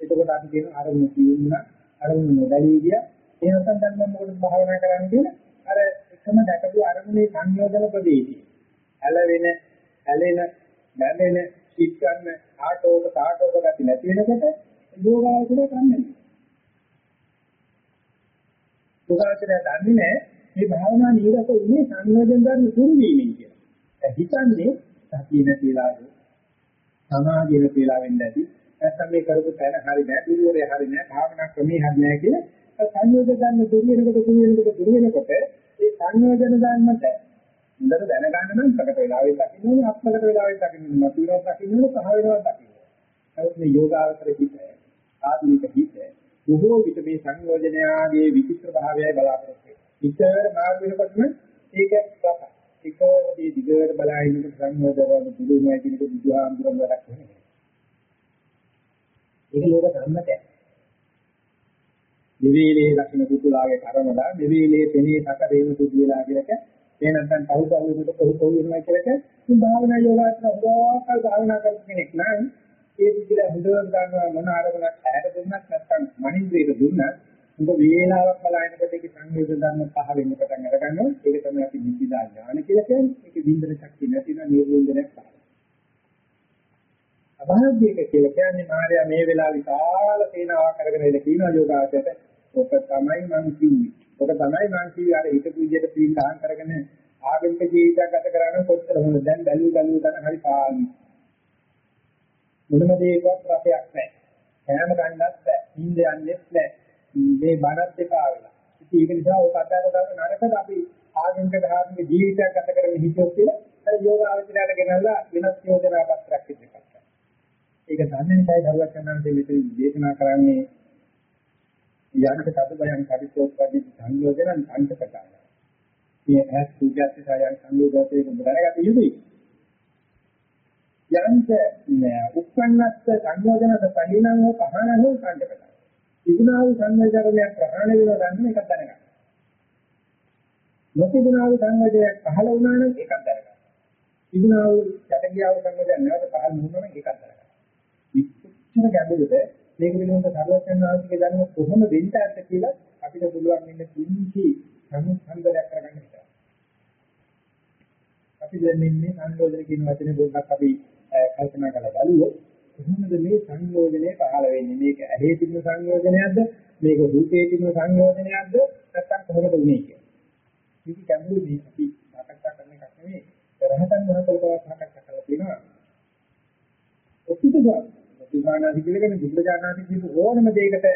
එතකොට අපි කියන අරමුණ කියුණා අරමුණ නොදැලී ගිය ඒ නැත්නම් දැන් මම මොකටද භාවනා කරන්න කියන අර එකම දැකපු අරමුණේ සංයෝජන ප්‍රදේශي. ඇලවෙන, ඇලෙන, බැඳෙන, සිත් ගන්න ආටෝක තාටෝක ගති නැති වෙනකොට යෝගාවචරය කරන්නේ. යෝගාචරය දන්නේ නැහැ මේ භාවනා නිරත උනේ සංයෝජන ධර්ම දුරු වීමෙන් කියලා. දැන් හිතන්නේ සතිය නැතිලාද සමාධිය නැතිලා වෙන්නේ නැති. නැත්නම් මේ කරපු තැන හරි නෑ, පිළිවෙලේ හරි නෑ, භාවනා ක්‍රමේ හරි නෑ කියලා සංයෝජන ධර්ම දුරු වෙනකොට දුරු වෙනකොට දුරු වෙනකොට ඒ සංයෝජන ධර්මත හොඳට දැනගන්න නම් ප්‍රකට වෙලාවෙන් දකින්න ඕනේ, අප්‍රකට වෙලාවෙන් දකින්න ඕනේ, මතු වෙනවා දකින්න ඕනේ, පහ වෙනවා දකින්න ඕනේ. ඒත් මේ යෝගාවතර හිත ආධුනික හිත බොහෝ විට මේ සංයෝජනයාගේ විචිත්‍ර භාවයයි බලාපොරොත්තු වෙන්නේ. විතර මාර්ග වෙනකොටම ඒක රස. ඒකෝදී දිගට බලාගෙන සංයෝජනවල දුරුමයි කියන එක බුදුහාමුදුරන් වැඩක් නෙමෙයි. ඒක ලෝක ධර්මතය. නිවේලේ ලක්ෂණ කුතුලාගේ කර්මදා නිවේලේ පෙනේ සක රේම සුද්ධියලා කියලක ඒ නැත්නම් පහු පහුවට පහු පහු වෙනවා කියලක මේ භාවනා යෝගාත්ම හොරාකල් භාවනා කරන කෙනෙක් නම් ඒ විදිහට හොඳට ගන්නවා මොන ආරමුණක් ඇහැට දුන්නත් නැත්නම් මනින්ද්‍රයට දුන්නත් උඹ වේලාවක් බලනකොට ඒක සංවේද ධර්ම පහ වෙන්න පටන් අර ගන්නවා ඒක තමයි අපි නිවිදා ඥාන කියලා කියන්නේ. ඒක විඳින ශක්තිය නැතිනම් නිර්වින්දනයක් පහළ අභාග්‍යක කියලා කියන්නේ මාර්යා මේ වෙලාව විශාල සේනාවක් කරගෙන ඉඳ කියනවා යෝගාචරයට. ඔක තමයි මම කිව්වේ ඔක තමයි මම කිව්වේ අර හිතපු විදිහට පිළිඳහන් කරගෙන ආගමික ජීවිතයක් ගත කරන්න කොච්චර හොඳ දැන් බැලු බැලු තන හරි පාන්නේ මොනම දෙයකවත් රසයක් නැහැ. කෑම ගන්නත් බෑ. නිින්ද යන්නේත් නැහැ. මේ බණත් එක ආවෙලා. ඉතින් ඒක නිසා ඔක අතර ගන්න නරකද අපි ආගමික ධාර්මික ජීවිතයක් ගත කරගෙන හිටියොත් කියලා අර යෝග ආචරණයට ගෙනල්ලා වෙනස් යෝජනා පත්‍රයක් ඉදිරිපත් කරනවා. ඒක දන්නේ නැයි දරුවක් යනන්ට මෙතන දේශනා කරන්නේ යන්ත කඩබයන් කඩිතෝත් වගේ සංයෝජන අන්තකතාව. මේ ඇස් සූජාති සායන් සංයෝජනයේ දැනගත යුතුයි. යන්ත උප්පන්නස්ස සංයෝජනස පහිනං හෝ පහනං හෝ සංජකත. තිබුණා වූ සංයෝජනයක් ප්‍රහාණය වෙනවා ගන්න එකක් දැනගන්න. නොතිබුණා වූ සංයෝජනයක් පහළ වුණා නම් එකක් දැනගන්න. තිබුණා වූ යටගියා වූ සංයෝජනයක් නැවත පහළ වුණා නම් එකක් දැනගන්න. විචක්ෂණ ගැඹුරද මේක පිළිබඳ සර්වඥාන් වහන්සේගේ දැනුම කොහොම වෙන්න ඇත්ද කියලා අපිට පුළුවන් ඉන්න කිසි සම්සන්දනයක් කරගන්න විතරයි. අපි දැන් ඉන්නේ සංයෝජන කියන වචනේ පොඩ්ඩක් අපි කල්පනා කරලා බලුවොත් කොහොමද මේ සංයෝජනේ පහළ වෙන්නේ? මේක ඇහි තිබෙන සංයෝජනයක්ද? මේක රූපේ තිබෙන සංයෝජනයක්ද? නැත්නම් කොහොමද උනේ කියන්නේ? මේක ගැඹුරු මේ අපි සාකච්ඡා කරන එකක් නෙවෙයි. රහතන් වහන්සේලා සාකච්ඡා කරලා තියෙනවා. ඔක්කිටද? බුදුහානාදි කියලාගෙන බුදුජානනාදි කියපු ඕනම දෙයකට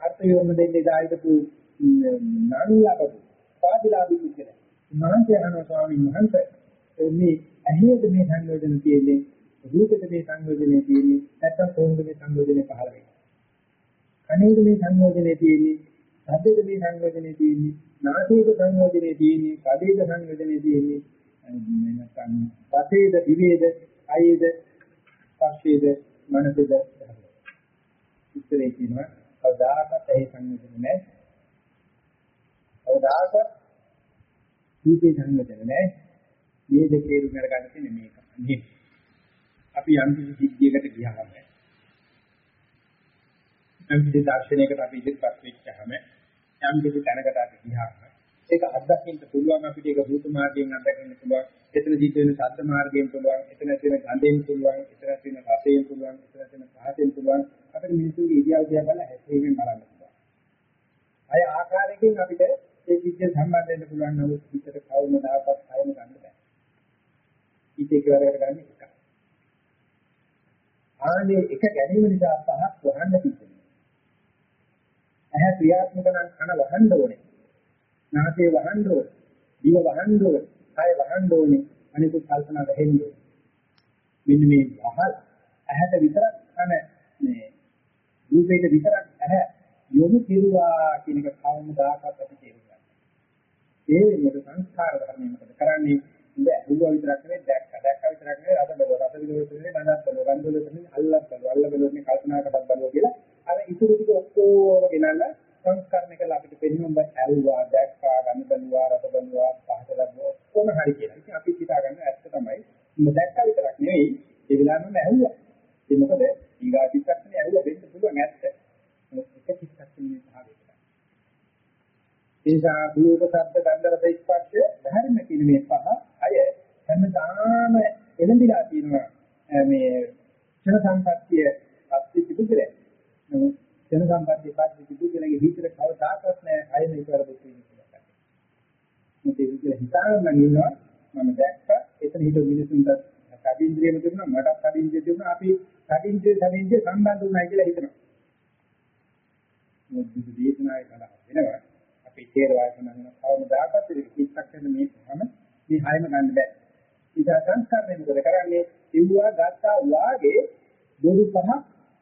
අර්ථ යොමු දෙන්නේ දායකපු නානුලබු පාදිලාබි කියලා. මහන්සිය අහනවා ස්වාමීන් වහන්සේ මේ ඇහිද මේ සංයෝජන තියෙන්නේ? රූපෙද මේ සංයෝජනේ තියෙන්නේ? නැත්නම් කොහොමද මේ සංයෝජනේ පහළ වෙන්නේ? කනේද මේ සංයෝජනේ තියෙන්නේ? ශබ්දෙද මේ සංයෝජනේ තියෙන්නේ? නාසයේද සංයෝජනේ තියෙන්නේ? කඩේද සංයෝජනේ තියෙන්නේ? නැත්නම් පතේද දිවේද අයේද පස්සේද මනසේද ඉතරේ කියනවා කවදාකවත් ඒ සංයෝජන නැහැ. කවදාකවත් රූපේ සංයෝජන නැහැ. මේ දෙකේ රුමර ගන්න තියෙන්නේ මේක. මේ අපි යම් කිසි සිද්ධියකට ගියාම යම් කිසි දර්ශනයකට අපි ඉදිරිපත් වෙච්චාම යම් කිසි තැනකට අපි ගියාම ඒක අත්දකින්න පුළුවන්. අපිට ඒක භූත මාර්ගයෙන් අත්දකින්න පුළුවන්. එතන සිද්ධ වෙන ශබ්ද මාර්ගයෙන් පුළුවන්. එතන තියෙන ගන්ධයෙන් පුළුවන්. එතන තියෙන රසයෙන් පුළුවන්. එතන තියෙන පහසෙන් පුළුවන්. අපිට මිනිසුන්ගේ ඉරියව් දිහා බලලා හැසිරීමෙන් බලන්න පුළුවන්. අය ආකාරයකින් අපිට ඒ සිද්ධිය සම්බන්ධ වෙන්න පුළුවන් නමුත් පිටට කවුරුදාකවත් හයම ගන්න බෑ. ඊට එකවරකට ගන්න එකයි ආනේ එක ගැනීම නිසා පහක් වහන්න තිබෙනවා. ඇහැ ක්‍රියාත්මක නම් කන වහන්න ඕනේ. නාසය වහන්න ඕනේ. දිව වහන්න ඕනේ. කය වහන්න ඕනේ. අනිකුත් කල්පනා වෙහෙන්න ඕනේ. මෙන්න මේ වහල් ඇහැට විතරක් කන මේ රූපේට විතරක් ඇහැ යොමු කෙරුවා කියන එක කවමදාකවත් අපි තේරුම් ගන්න. ඒ වෙනකොට සංස්කාර ධර්මයෙන් මොකද කරන්නේ? ඉඳ ඇහුවා විතරක් නෙවෙයි දැක්ක දැක්ක විතරක් නෙවෙයි රස බලව රස විඳින්නේ නනත් බලව ගන්ධ බලව අල්ලත් බලව අල්ල බලන්නේ කල්පනා කරලා බලව කියලා අර ඉතුරු ටික ඔක්කොම ගෙනල්ලා සංස්කරණය කරලා අපිට පෙන්වන්න බෑ ඇහුවා දැක්කා ගන්ධ බලුවා රස බලුවා පහස ලැබුවා කොහොම හරි කියලා. ඉතින් අපි හිතා ගන්න ඇත්ත තමයි මේ දැක්ක විතරක් නෙවෙයි ඒ වෙලාවෙම ඇහුවා. ඒ මොකද ඊගා චිත්තක්ෂණේ ඇහුවා වෙන්න පුළුවන් ඇත්ත. ඒක චිත්තක්ෂණේ භාවය. නිසා රූප ශබ්ද ගන්ධ රස ස්පර්ශ ධර්ම කියන මේ පහ අය හැමදාම එළඹිලා තියෙනවා මේ ක්ෂණ සම්පත්තිය පස්සේ තිබුදේ නමුත් ක්ෂණ සම්පත්තිය පස්සේ තිබුදේගේ හිතට කවදාකවත් නෑ අය මේක කරපොත් වෙන්නේ කියලා. මොකද ඒක කියලා හිතාගෙන ඉන්නවා මම දැක්ක එතන හිට මිනිසුන්ට කඩින්ද්‍රියම තිබුණා මටත් කඩින්ද්‍රිය තිබුණා අපි කඩින්ද්‍රිය කඩින්ද්‍රිය සම්බන්ධ වුණා කියලා හිතනවා. මොකද දේශනාවේ කලහ වෙනවා අපේ තේරවාද නම් කවමදාකවත් ඒක චිත්තක්ෂණ මේ හැම මේ හැම ගන්න බෑ. ඉතින් සංස්කරණය මොකද කරන්නේ? ඉවුවා ගත්තා වාගේ බොරු පහ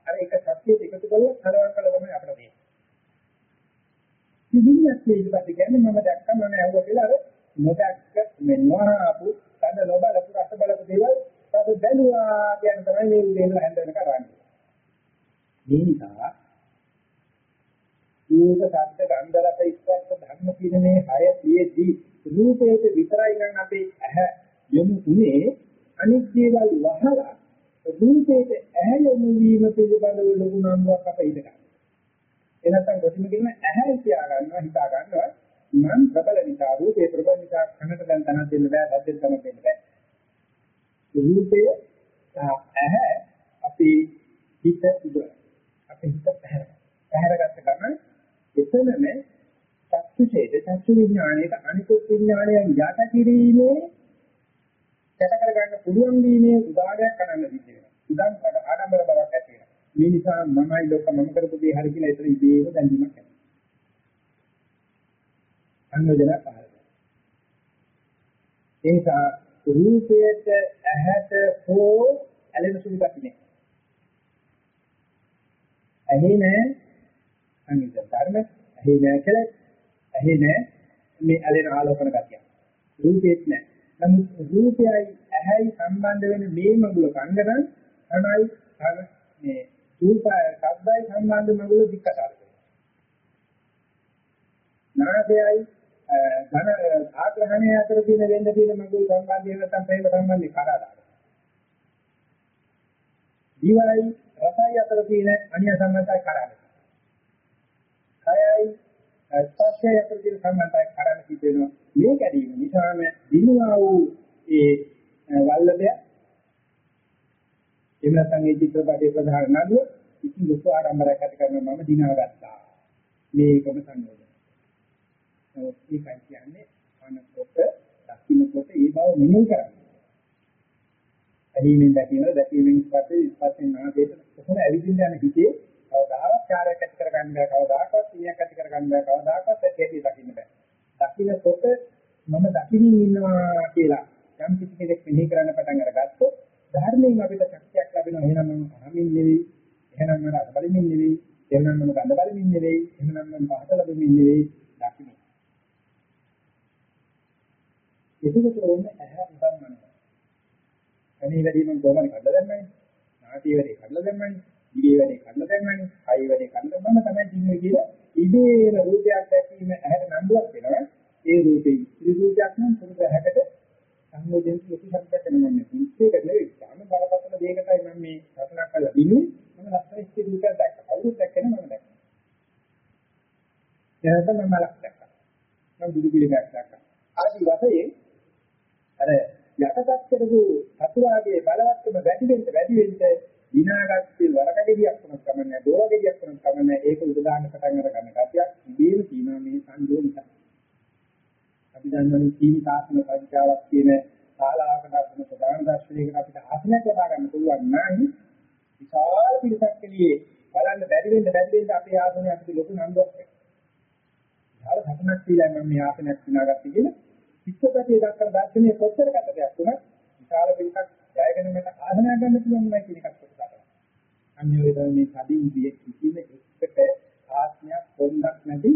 අර එක සත්‍යයට එකතු කරලා කලවම් කළ ගමන් අපිට තියෙනවා. ඉතින්යත් ඊපස්සේ කියන්නේ මම දැක්කම මම ඇහුවා කියලා අර නොදැක්ක මේ නොහාපු තද නොබලපු රස බලපු දේවල් තද බැලුවා කියන තමයි මේ උදේන හැන්දෙන කරන්නේ. මේ නිසා රූප, ශබ්ද, ගන්ධ, රස, ස්පර්ශ ධර්ම කියන මේ හය තියේදී රූපයට විතරයි නම් අපේ ඇහැ යොමු උනේ අනිත් දේවල් වහලා රූපයට ඇහැ යොමු වීම පිළිබඳව ලොකු නම්බුවක් අප ඉඳ ගන්න. එනත්තම් කොටිම කියන ඇහැ කියා ගන්නවා හිතා ගන්නවා මම ප්‍රබල නිසා රූපේ ප්‍රබල නිසා කනට දැන් තනක් දෙන්න බෑ දැද්දෙන් තනක් දෙන්න බෑ. රූපය ඇහැ අපි හිත උදේ අපේ හිත පැහැර පැහැරගත්ත ගමන් එතනම චක්ෂුෂේද චක්ෂු විඥාණයට අනිකුත් විඥාණයන් යට කිරීමේ යට කරගන්න පුළුවන් වීමේ උදාහරණයක් කරන්න සිද්ධ වෙනවා. උදාන් ආඩම්බර බවක් ඇති වෙනවා. මේ නිසා මමයි ලෝක මම කරපු දේ හරි කියලා ඒතර ඉබේම දැනීමක් ඇති. සංයෝජන පහළ වෙනවා. ඒ නිසා රූපයට ඇහැට හෝ ඇලෙන සුළු ගැටි නෑ. ඇහි නෑ අනිත් ධර්ම ඇහි නෑ කියලා ඇහි නෑ මේ ඇලෙන ආලෝකන ගතිය. රූපෙත් නෑ. නමුත් රූපයයි ඇහැයි සම්බන්ධ වෙන මේ මඟුල කංගන තමයි අර මේ රූපය සබ්බයි සම්බන්ධ මඟුල දික්කතර. නාසයයි ඝන ආග්‍රහණය අතර තියෙන වෙන්න තියෙන මඟුල් සම්බන්ධය නැත්නම් ප්‍රේම සම්බන්ධي කරාදා. දිවයි රසයි අතර තියෙන අනිය සම්බන්ධය කරාදා. කයයි ස්පර්ශය අතර තියෙන සම්බන්ධය කරන්න සිද්ධ වෙනවා. මේ කැඩීම නිසාම දිනුවා වූ ඒ වල්ලදය එහෙම නැත්නම් ඒ චිත්‍රපටයේ ප්‍රධාන නළුව ඉතින් ලොකු ආරම්භයක් ඇති කරන මම දිනාගත්තා මේකම සංයෝජන නමුත් ඒකයි කියන්නේ අනකොට දකින්නකොට ඒ බව මෙනෙහි කරන්න. ඇහිමින් දැකීම දැකීමෙන් පස්සේ ඉස්පස්සේ නාදයට කොහොම ඇවිදින්න යන හිතේ කවදාවත් කාර්යයක් ඇති කරගන්න බෑ කවදාකවත් සිහියක් ඇති කරගන්න බෑ කවදාකවත් ඇටි දකින්න බෑ. දකින්නකොට මම දකින්න ඉන්නවා කියලා යම් කිසි කෙනෙක් මෙනෙහි කරන්න පටන් අරගත්තොත් ධර්මයෙන් අපිට ශක්තියක් ලැබෙනවා. එහෙනම් මම අහමින් නෙවෙයි එහෙනම් මම රස බලමින් නෙවෙයි එහෙනම් මම ගඳ බලමින් නෙවෙයි එහෙනම් මම පහත ලැබෙමින් නෙවෙයි දකින්න. එතකොට ඕනේ ඇහැ උදම්මන කණේ වැඩි මම කොහොමද කඩලා දැම්මනේ? නාටි වැඩි කඩලා දැම්මනේ? දිවේ වැඩි කඩලා දැම්මනේ. කයි වැඩි කඩලා මම තමයි දිනුවේ කියලා ඉබේම රූපයක් දැකීම ඇහැට නන්දුවක් වෙනවා. ඒ රූපේ ඉතිරි රූපයක් නම් පොඩි ඇහැකට සංයෝජන කිසි සම්පතක් නෙමෙයි මේක නෙවෙයි සාම බලපතල දෙයකටයි මම මේ රචනා කරලා දිනුවේ. මම ලස්සන ඉස්ති රූපයක් දැක්කා. කවුරුත් දැක්කේ මම දැක්කා. එහෙනම් මම ලක් දැක්කා. මම බුදු පිළිගත් දැක්කා. ආදි වශයෙන් අර යටපත් කරපු සතුරාගේ බලවත්කම වැඩි වෙන්න වැඩි වෙන්න විනාගත්තේ වරකගෙඩියක් වුණත් කමන්නේ දෝරගෙඩියක් වුණත් කමන්නේ ඒක උදාහරණ පටන් අර ගන්න කතියක් ඉබේම තියෙනවා මේ සංජෝ නිසා අපි දන්නවනේ සීනි තාක්ෂණ පරිචාවක් කියන ශාලාවකට අපිට ප්‍රධාන දර්ශනයකට අපිට ආසනයක් ලබා ගන්න පුළුවන් නම් විශාල පිරිසක් කෙලියේ බලන්න බැරි වෙන්න බැරි වෙන්න අපේ ආසනය අපිට ලොකු නන්දුවක් වෙනවා. විශාල හතනක් කියලා මම මේ ආසනයක් විනාගත්තේ කියලා චිත්තපතිය දක්වන දර්ශනයේ කොච්චර කටදයක් වුණත් විශාල පිටක් ජයගෙන මට ආධනය ගන්න පුළුවන් නයි කියන එකත් කොටසක්. අන්‍ය වේදන මේ කඩින් විය කිසිම එකට ආත්මයක් පොන්දක් නැති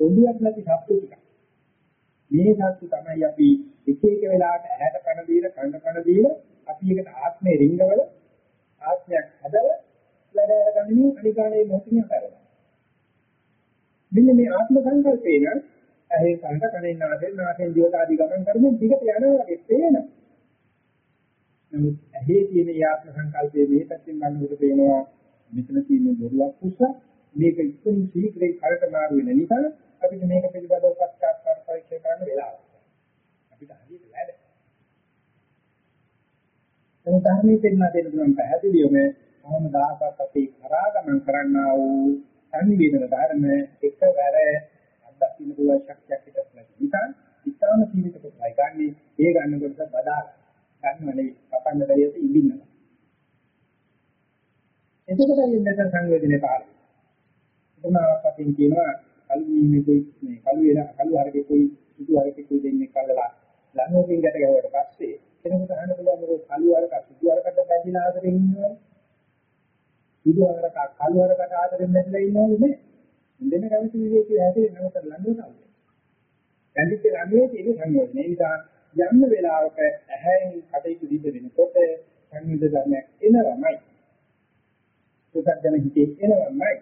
පොඩියක් නැති සත්තු ටිකක්. මේ සත්තු තමයි අපි එක එක වෙලාවට ඇහැට කන දීලා කන කන දීලා අපි එකට ආත්මේ රිංගවල ආත්මයක් හදලා වැඩ කරගන්නේ අනිකානේ මොහොතින් කරනවා. මෙන්න මේ ආත්ම සංකල්පේ නම් ඇහි කනට කනෙන් නාසයෙන් නාසයෙන් දිවට ආදී ගමන් කරමින් දිගට යනවා වගේ පේනවා. නමුත් ඇහි තියෙන යාත්ම සංකල්පයේ මේ පැත්තෙන් බලනකොට පේනවා මෙතන තියෙන බොරුවක් උස මේක ඉක්මන් ශීඝ්‍රයෙන් කරට මාරු වෙන නිසා අපිට මේක පිළිබඳව පස්කාත්කාර පරීක්ෂා කරන්න වෙලාවක්. අපිට හරියට වැඩ. එතන ධර්මයේ දෙන්න දෙන්න පුළුවන් පැහැදිලිවම කොහොම දායකත් අපි කරා ගමන් කරන්නා වූ සංවේදන ධර්ම එකවර අත්දකින්න පුළුවන් ශක්තියක් හිතක් නැති නිසා ඉතාම සීමිත කොටයි ගන්න ඒ ගන්න කොට බදා ගන්නවනේ කපන්න බැරියට ඉඳින්නවා එතකොට ඉන්නක සංවේදනයේ පාරයි එතනපතින් කියනවා කලු වීමේ මේ කලු වෙන කලු හරකේ කොයි සුදු හරකේ කොයි දෙන්නේ කල්ලා ලංගෝකින් ගැට ගැහුවට පස්සේ කෙනෙකුට අහන්න පුළුවන් මොකද කලු හරක සුදු හරකට බැඳිලා ආදරෙන් ඉන්නවද සුදු හරක කලු හරකට ආදරෙන් බැඳිලා ඉන්නවද නේ. දෙන්න කැමති විදිහට හැදේ නැවත ළඟට આવුවා. දැන්දිත් ළඟේ තියෙන සංයෝජන. ඒ නිසා යම් වෙලාවක ඇහැෙන් කටයුතු දිද වෙනකොට සංයෝජන ධර්මයක් එනවමයි. සුසජන හිතේ එනවමයි.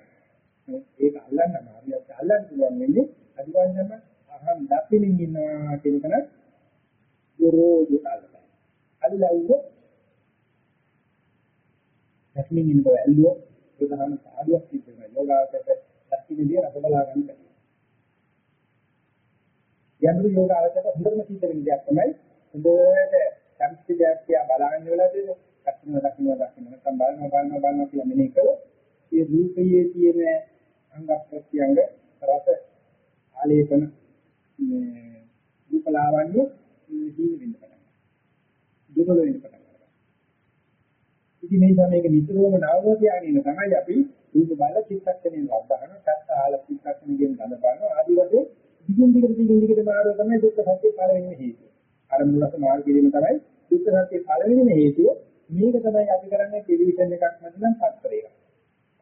ඒක අල්ලන්න මාර්ගයක් අල්ලන්න පුළුවන් වෙන්නේ අදිවාසියම අහම් දකින්න ඉන්නවා කියන කෙනා ගොරෝසු අල්ලලා. අල්ලවුවොත් දකින්න ඉන්න බව ඇල්ලුවොත් ප්‍රධාන සාධුවක් සිද්ධ වෙනවා. යෝගාවචරයට දක්ෂිනේදී රස බලා ගන්න බැහැ. යම්රු යෝග අවශ්‍යක හොඳම සිද්ධ වෙන දෙයක් තමයි හොඳට සංස්කෘතිය බලාගෙන වෙලාවදී දක්ෂින දක්ෂින දක්ෂින නැත්නම් බලනවා බලනවා බලනවා කියලා මෙනෙහි කළොත් ඒ රූපයේ තියෙන අංග ප්‍රත්‍යංග රස ආලේපන මේ රූපලාවන්‍ය දීන වෙන්න පටන් ගන්නවා. දුර්වල වෙන්න පටන් ගන්නවා. ඉතින් මේ සමයක නිතරම නවෝදයාගෙන තමයි අපි රූප බල චිත්තක්ෂණයෙන් වර්ධන සත්තාල චිත්තක්ෂණයෙන් ගඳ බලන ආදි වශයෙන් දිගින් දිගට දිගින් දිගට මාර්ගය තමයි දුක්ඛ සත්‍ය පළවෙනි හේතුව. අර මුලක මාර්ග කිරීම තමයි දුක්ඛ සත්‍ය පළවෙනිම හේතුව. මේක තමයි අපි කරන්නේ ටෙලිවිෂන් එකක් නැත්නම් පත්තරයක්.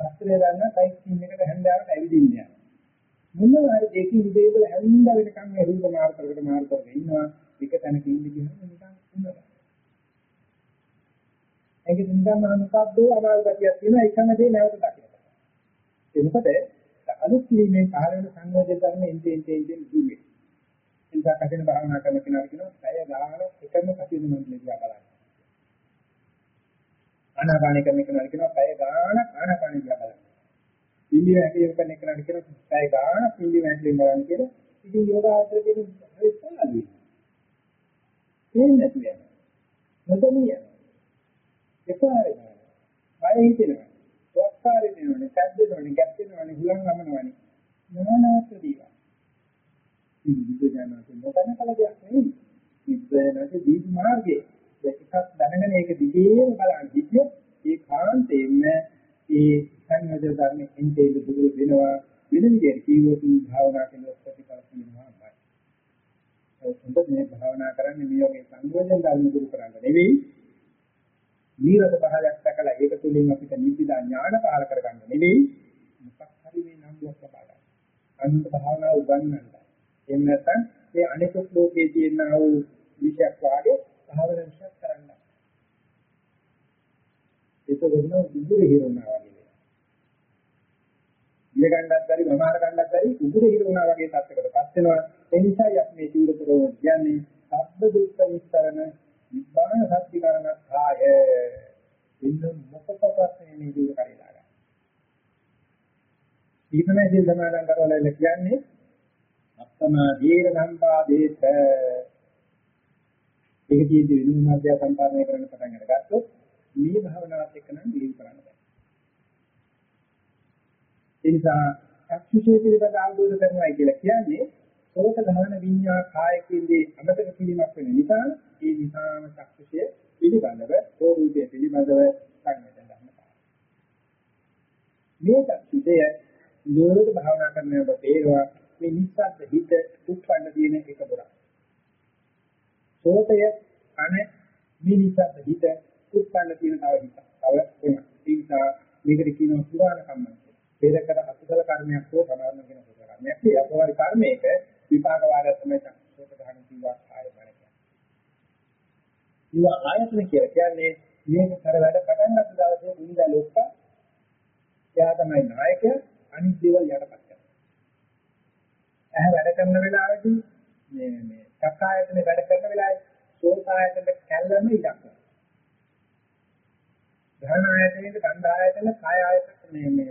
පත්තරය ගන්න ටයිප් ස්ක්‍රීන් එකට හැන්දාවට ඇවිදින්න යනවා. මොනවා හරි දෙකින් විදේකල හැන්දා වෙනකන් මේ රූප මාර්ග කරකට මාර්ග කරගෙන ඉන්නවා. එක තැනක ඉඳි ගියම නිකන් ඉන්නවා. ඒක නිකන් මොකක්ද අමාරු ගතියක් තියෙන එකම දේ නැවත දකින්න. ඒ මොකද අලුත් කිරීමෙන් පහළ වෙන සංයෝජන ධර්ම එන්ටෙන් එන්ටෙන් දුවේ. එනිසා කටින භාවනා කරන කෙනාට කියනවා පැය ගාන එකම කටින මණ්ඩලය දිහා බලන්න. ආනාපාන කරන කෙනාට කියනවා පැය ගාන ආනාපාන දිහා බලන්න. පිළිය හැකීම කරන කෙනාට කියනවා පැය ගාන පිළිය හැකීම බලන්න කියලා. ඉතින් යෝගාචර කියන හරි සාලුයි. තේන්නේ නැතුව යනවා. නොදෙනිය. එකපාරේ බය හිතෙනවා. වස්කාරේ දෙනවනේ, සැද්දෙනවනේ, ගැස්සෙනවනේ, හුලං ගමනවනේ. මොනවාවත් දීවා. මේ බුද්ධ ඥානයෙන් නොදැන කල දෙයක් නෙවෙයි. විද්‍යාවේ දීප මාර්ගයේ එකක් දැනගෙන ඒක දිගේම බලන්න හිටියොත් ඒ කාන්තේම ඒ සංයෝජන ධර්මෙන් එන්ටේ දුරු වෙනවා වෙන විදිහට කිව්වොත් භාවනා කියන ප්‍රතිඵල තියෙනවාමයි. ඒ හොඳ මේ භාවනා කරන්නේ මේ වගේ සංයෝජන ධර්ම දුරු කරන්න නෙවෙයි. නිරත භාවයක් දැකලා ඒක තුළින් අපිට නිබ්බිදා ඥාන පාල කරගන්න නෙවෙයි. මොකක් හරි මේ නම් දුක් ලබා ගන්න. අනුත් භාවනාව උගන්වන්න. එහෙම නැත්නම් මේ අනිකුත් ලෝකයේ තියෙනා වූ විෂයක් වාගේ භාවනා විෂයක් කරන්න. ඒක වෙන උගුර හිරුණා වගේ. ඉල ගන්නත් බැරි මමාර ගන්නත් බැරි උගුර හිරුණා වගේ තත්යකටපත් වෙනවා. ඒ නිසායි අපි මේ තීව්‍රතරෝ කියන්නේ සබ්බ දුක්ඛ නිස්තරණ නිබ්බාන සත්‍ය කරණාය. ඉන්න මොකක්වත් මේ දීක කරලා ගන්න. ඊපමැදින් සමාදන් කරවලා කියන්නේ අත්තමා දීර සම්පාදේත ඒක තියෙද්දි වෙනුම මාර්ගය සම්පාදනය කරන්න පටන් අරගත්තොත් මේ භාවනාවත් එක්ක නම් දීර්ඝ කරන්න බෑ. ඒ නිසා චක්ෂුෂේ පිළිබඳ අවබෝධ කරනවා කියලා කියන්නේ සෝත ධාන විඤ්ඤා කායකෙන්දී අමතක කිරීමක් වෙන නිසා ඒ නිසාම චක්ෂුෂය පිළිබඳව රූපය පිළිබඳව සංයතන ගන්නවා. මේ චක්ෂුෂය නිරෝධ භාවනා කරනකොට තේරෙනවා මේ නිස්සද්ද හිත උත්පන්න දින එක පොරක්. සෝතය කන මිනිසත් හිත උත්පන්න තියෙන තව හිත. තව වෙන. ඒ නිසා මේකට කියනවා පුරාණ කම්මන්ත. වේදකට අකුසල කර්මයක් හෝ සමාන කියන කුසල කර්මයක්. ඒ අපවරි කර්මයක විපාක වාරය තමයි සෝත ගහන කිව්වා ආයතන කියන්නේ. ඊවා ආයතන කියන්නේ මේක කර වැඩ පටන් ගන්න දවසේ ඉඳලා ලොක්ක එයා තමයි නායකයා අනිත් දේවල් යටපත් කරනවා. ඇහැ වැඩ කරන වෙලාවේදී මේ මේ චක්කායතනේ වැඩ කරන වෙලාවේ සෝතායතනට කැල්ලම ඉඩක් නැහැ. ධර්ම ආයතනයේ ගන්ධ ආයතන කාය ආයතන මේ මේ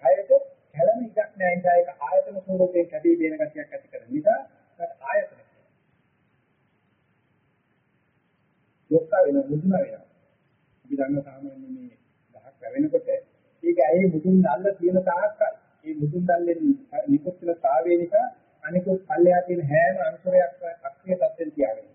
කායයට කැළම ඉඩක් නැහැ. ඒ ඒක ආයතන ස්වරූපයෙන් කැටි වෙන ගතියක් ඇති කරන නිසා ආයතන. යොක්ක වෙන මුදුන වෙනවා. අපි දන්න සාමාන්‍ය මේ ගහක් වැවෙනකොට ඒක ඇයි මුදුන් දැල්ල තියෙන තාක්කල් මේ මුදුන් දැල්ලෙන් නිකුත් වෙන තාවේ නිසා අනිකුත් පල්ලෙහා තියෙන හැම අංශරයක් අක්‍රිය තත්ත්වෙන් තියාගෙන.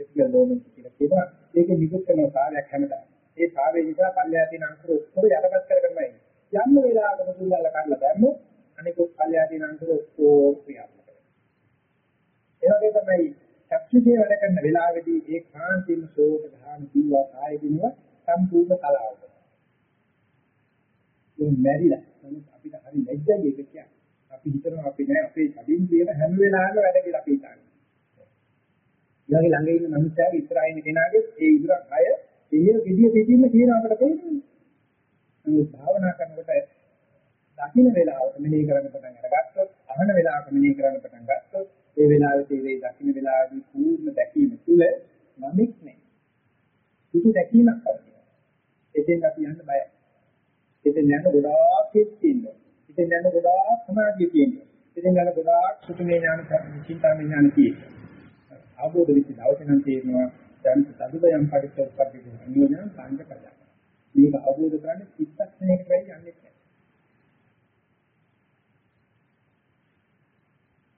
ඒක ලෝමෙන් කියලා කියනවා. ඒක නිකුත් කරන කාර්යයක් හැමදාම. ඒ කාර්යය නිසා පල්ලෙහා තියෙන අංශර ඔක්කොම යටපත් කරගන්නයි. යන්න වෙලාවක මුදුල්ල කරලා දැම්මොත් අනිකුත් පල්ලෙහා තියෙන අංශර ඔක්කොම ක්‍රියාත්මක වෙනවා. ඒ වගේ තමයි චක්ෂුෂේ වැඩ කරන වෙලාවේදී ඒ කාන්තිම සෝත ධාන දීවා කාය දිනව සම්පූර්ණ කලාව. ඒ මැරිලා. නමුත් අපිට හරි ලැජ්ජයි ඒක කියන්නේ. අපි හිතනවා අපි නෑ අපේ කඩින් කියන හැම වෙලාවෙම වැඩ කියලා අපි හිතන්නේ. ඊළඟ ළඟ ඉන්න මිනිස්සුගේ ඉස්සරහින් කෙනාගේ ඒ ඉදරක් අය එළිය විදිය පිටින්ම කියන අපිට පේන්නේ. නමුත් භාවනා කරනකොට දකින්න වෙලාවට මෙනෙහි කරන්න පටන් අරගත්තොත් අහන වෙලාවට මෙනෙහි කරන්න පටන් ගත්තොත් ඒ වෙලාවේ තේරෙයි දකින්න වෙලාවේදී පූර්ණ දැකීම තුළ මමෙක් නෑ. සුදු දැකීමක් කරනවා. එතෙන් අපි යන්න බයයි. එතෙන් යන ගොඩාක් තියෙනවා. එතෙන් යන ගොඩාක් සමාධිය තියෙනවා. එතෙන් යන ගොඩාක් සුතුමේ ඥාන චින්තාමේ ඥාන තියෙනවා. ආબોධ විචි දවසේ නම් තියෙනවා දැන් සතුටයන් පරිච්ඡේදපත් නියෝජන සංජ කරලා. මේක අවබෝධ කරන්නේ චිත්තක්ෂණයකට වෙයි යන්නේ නැහැ.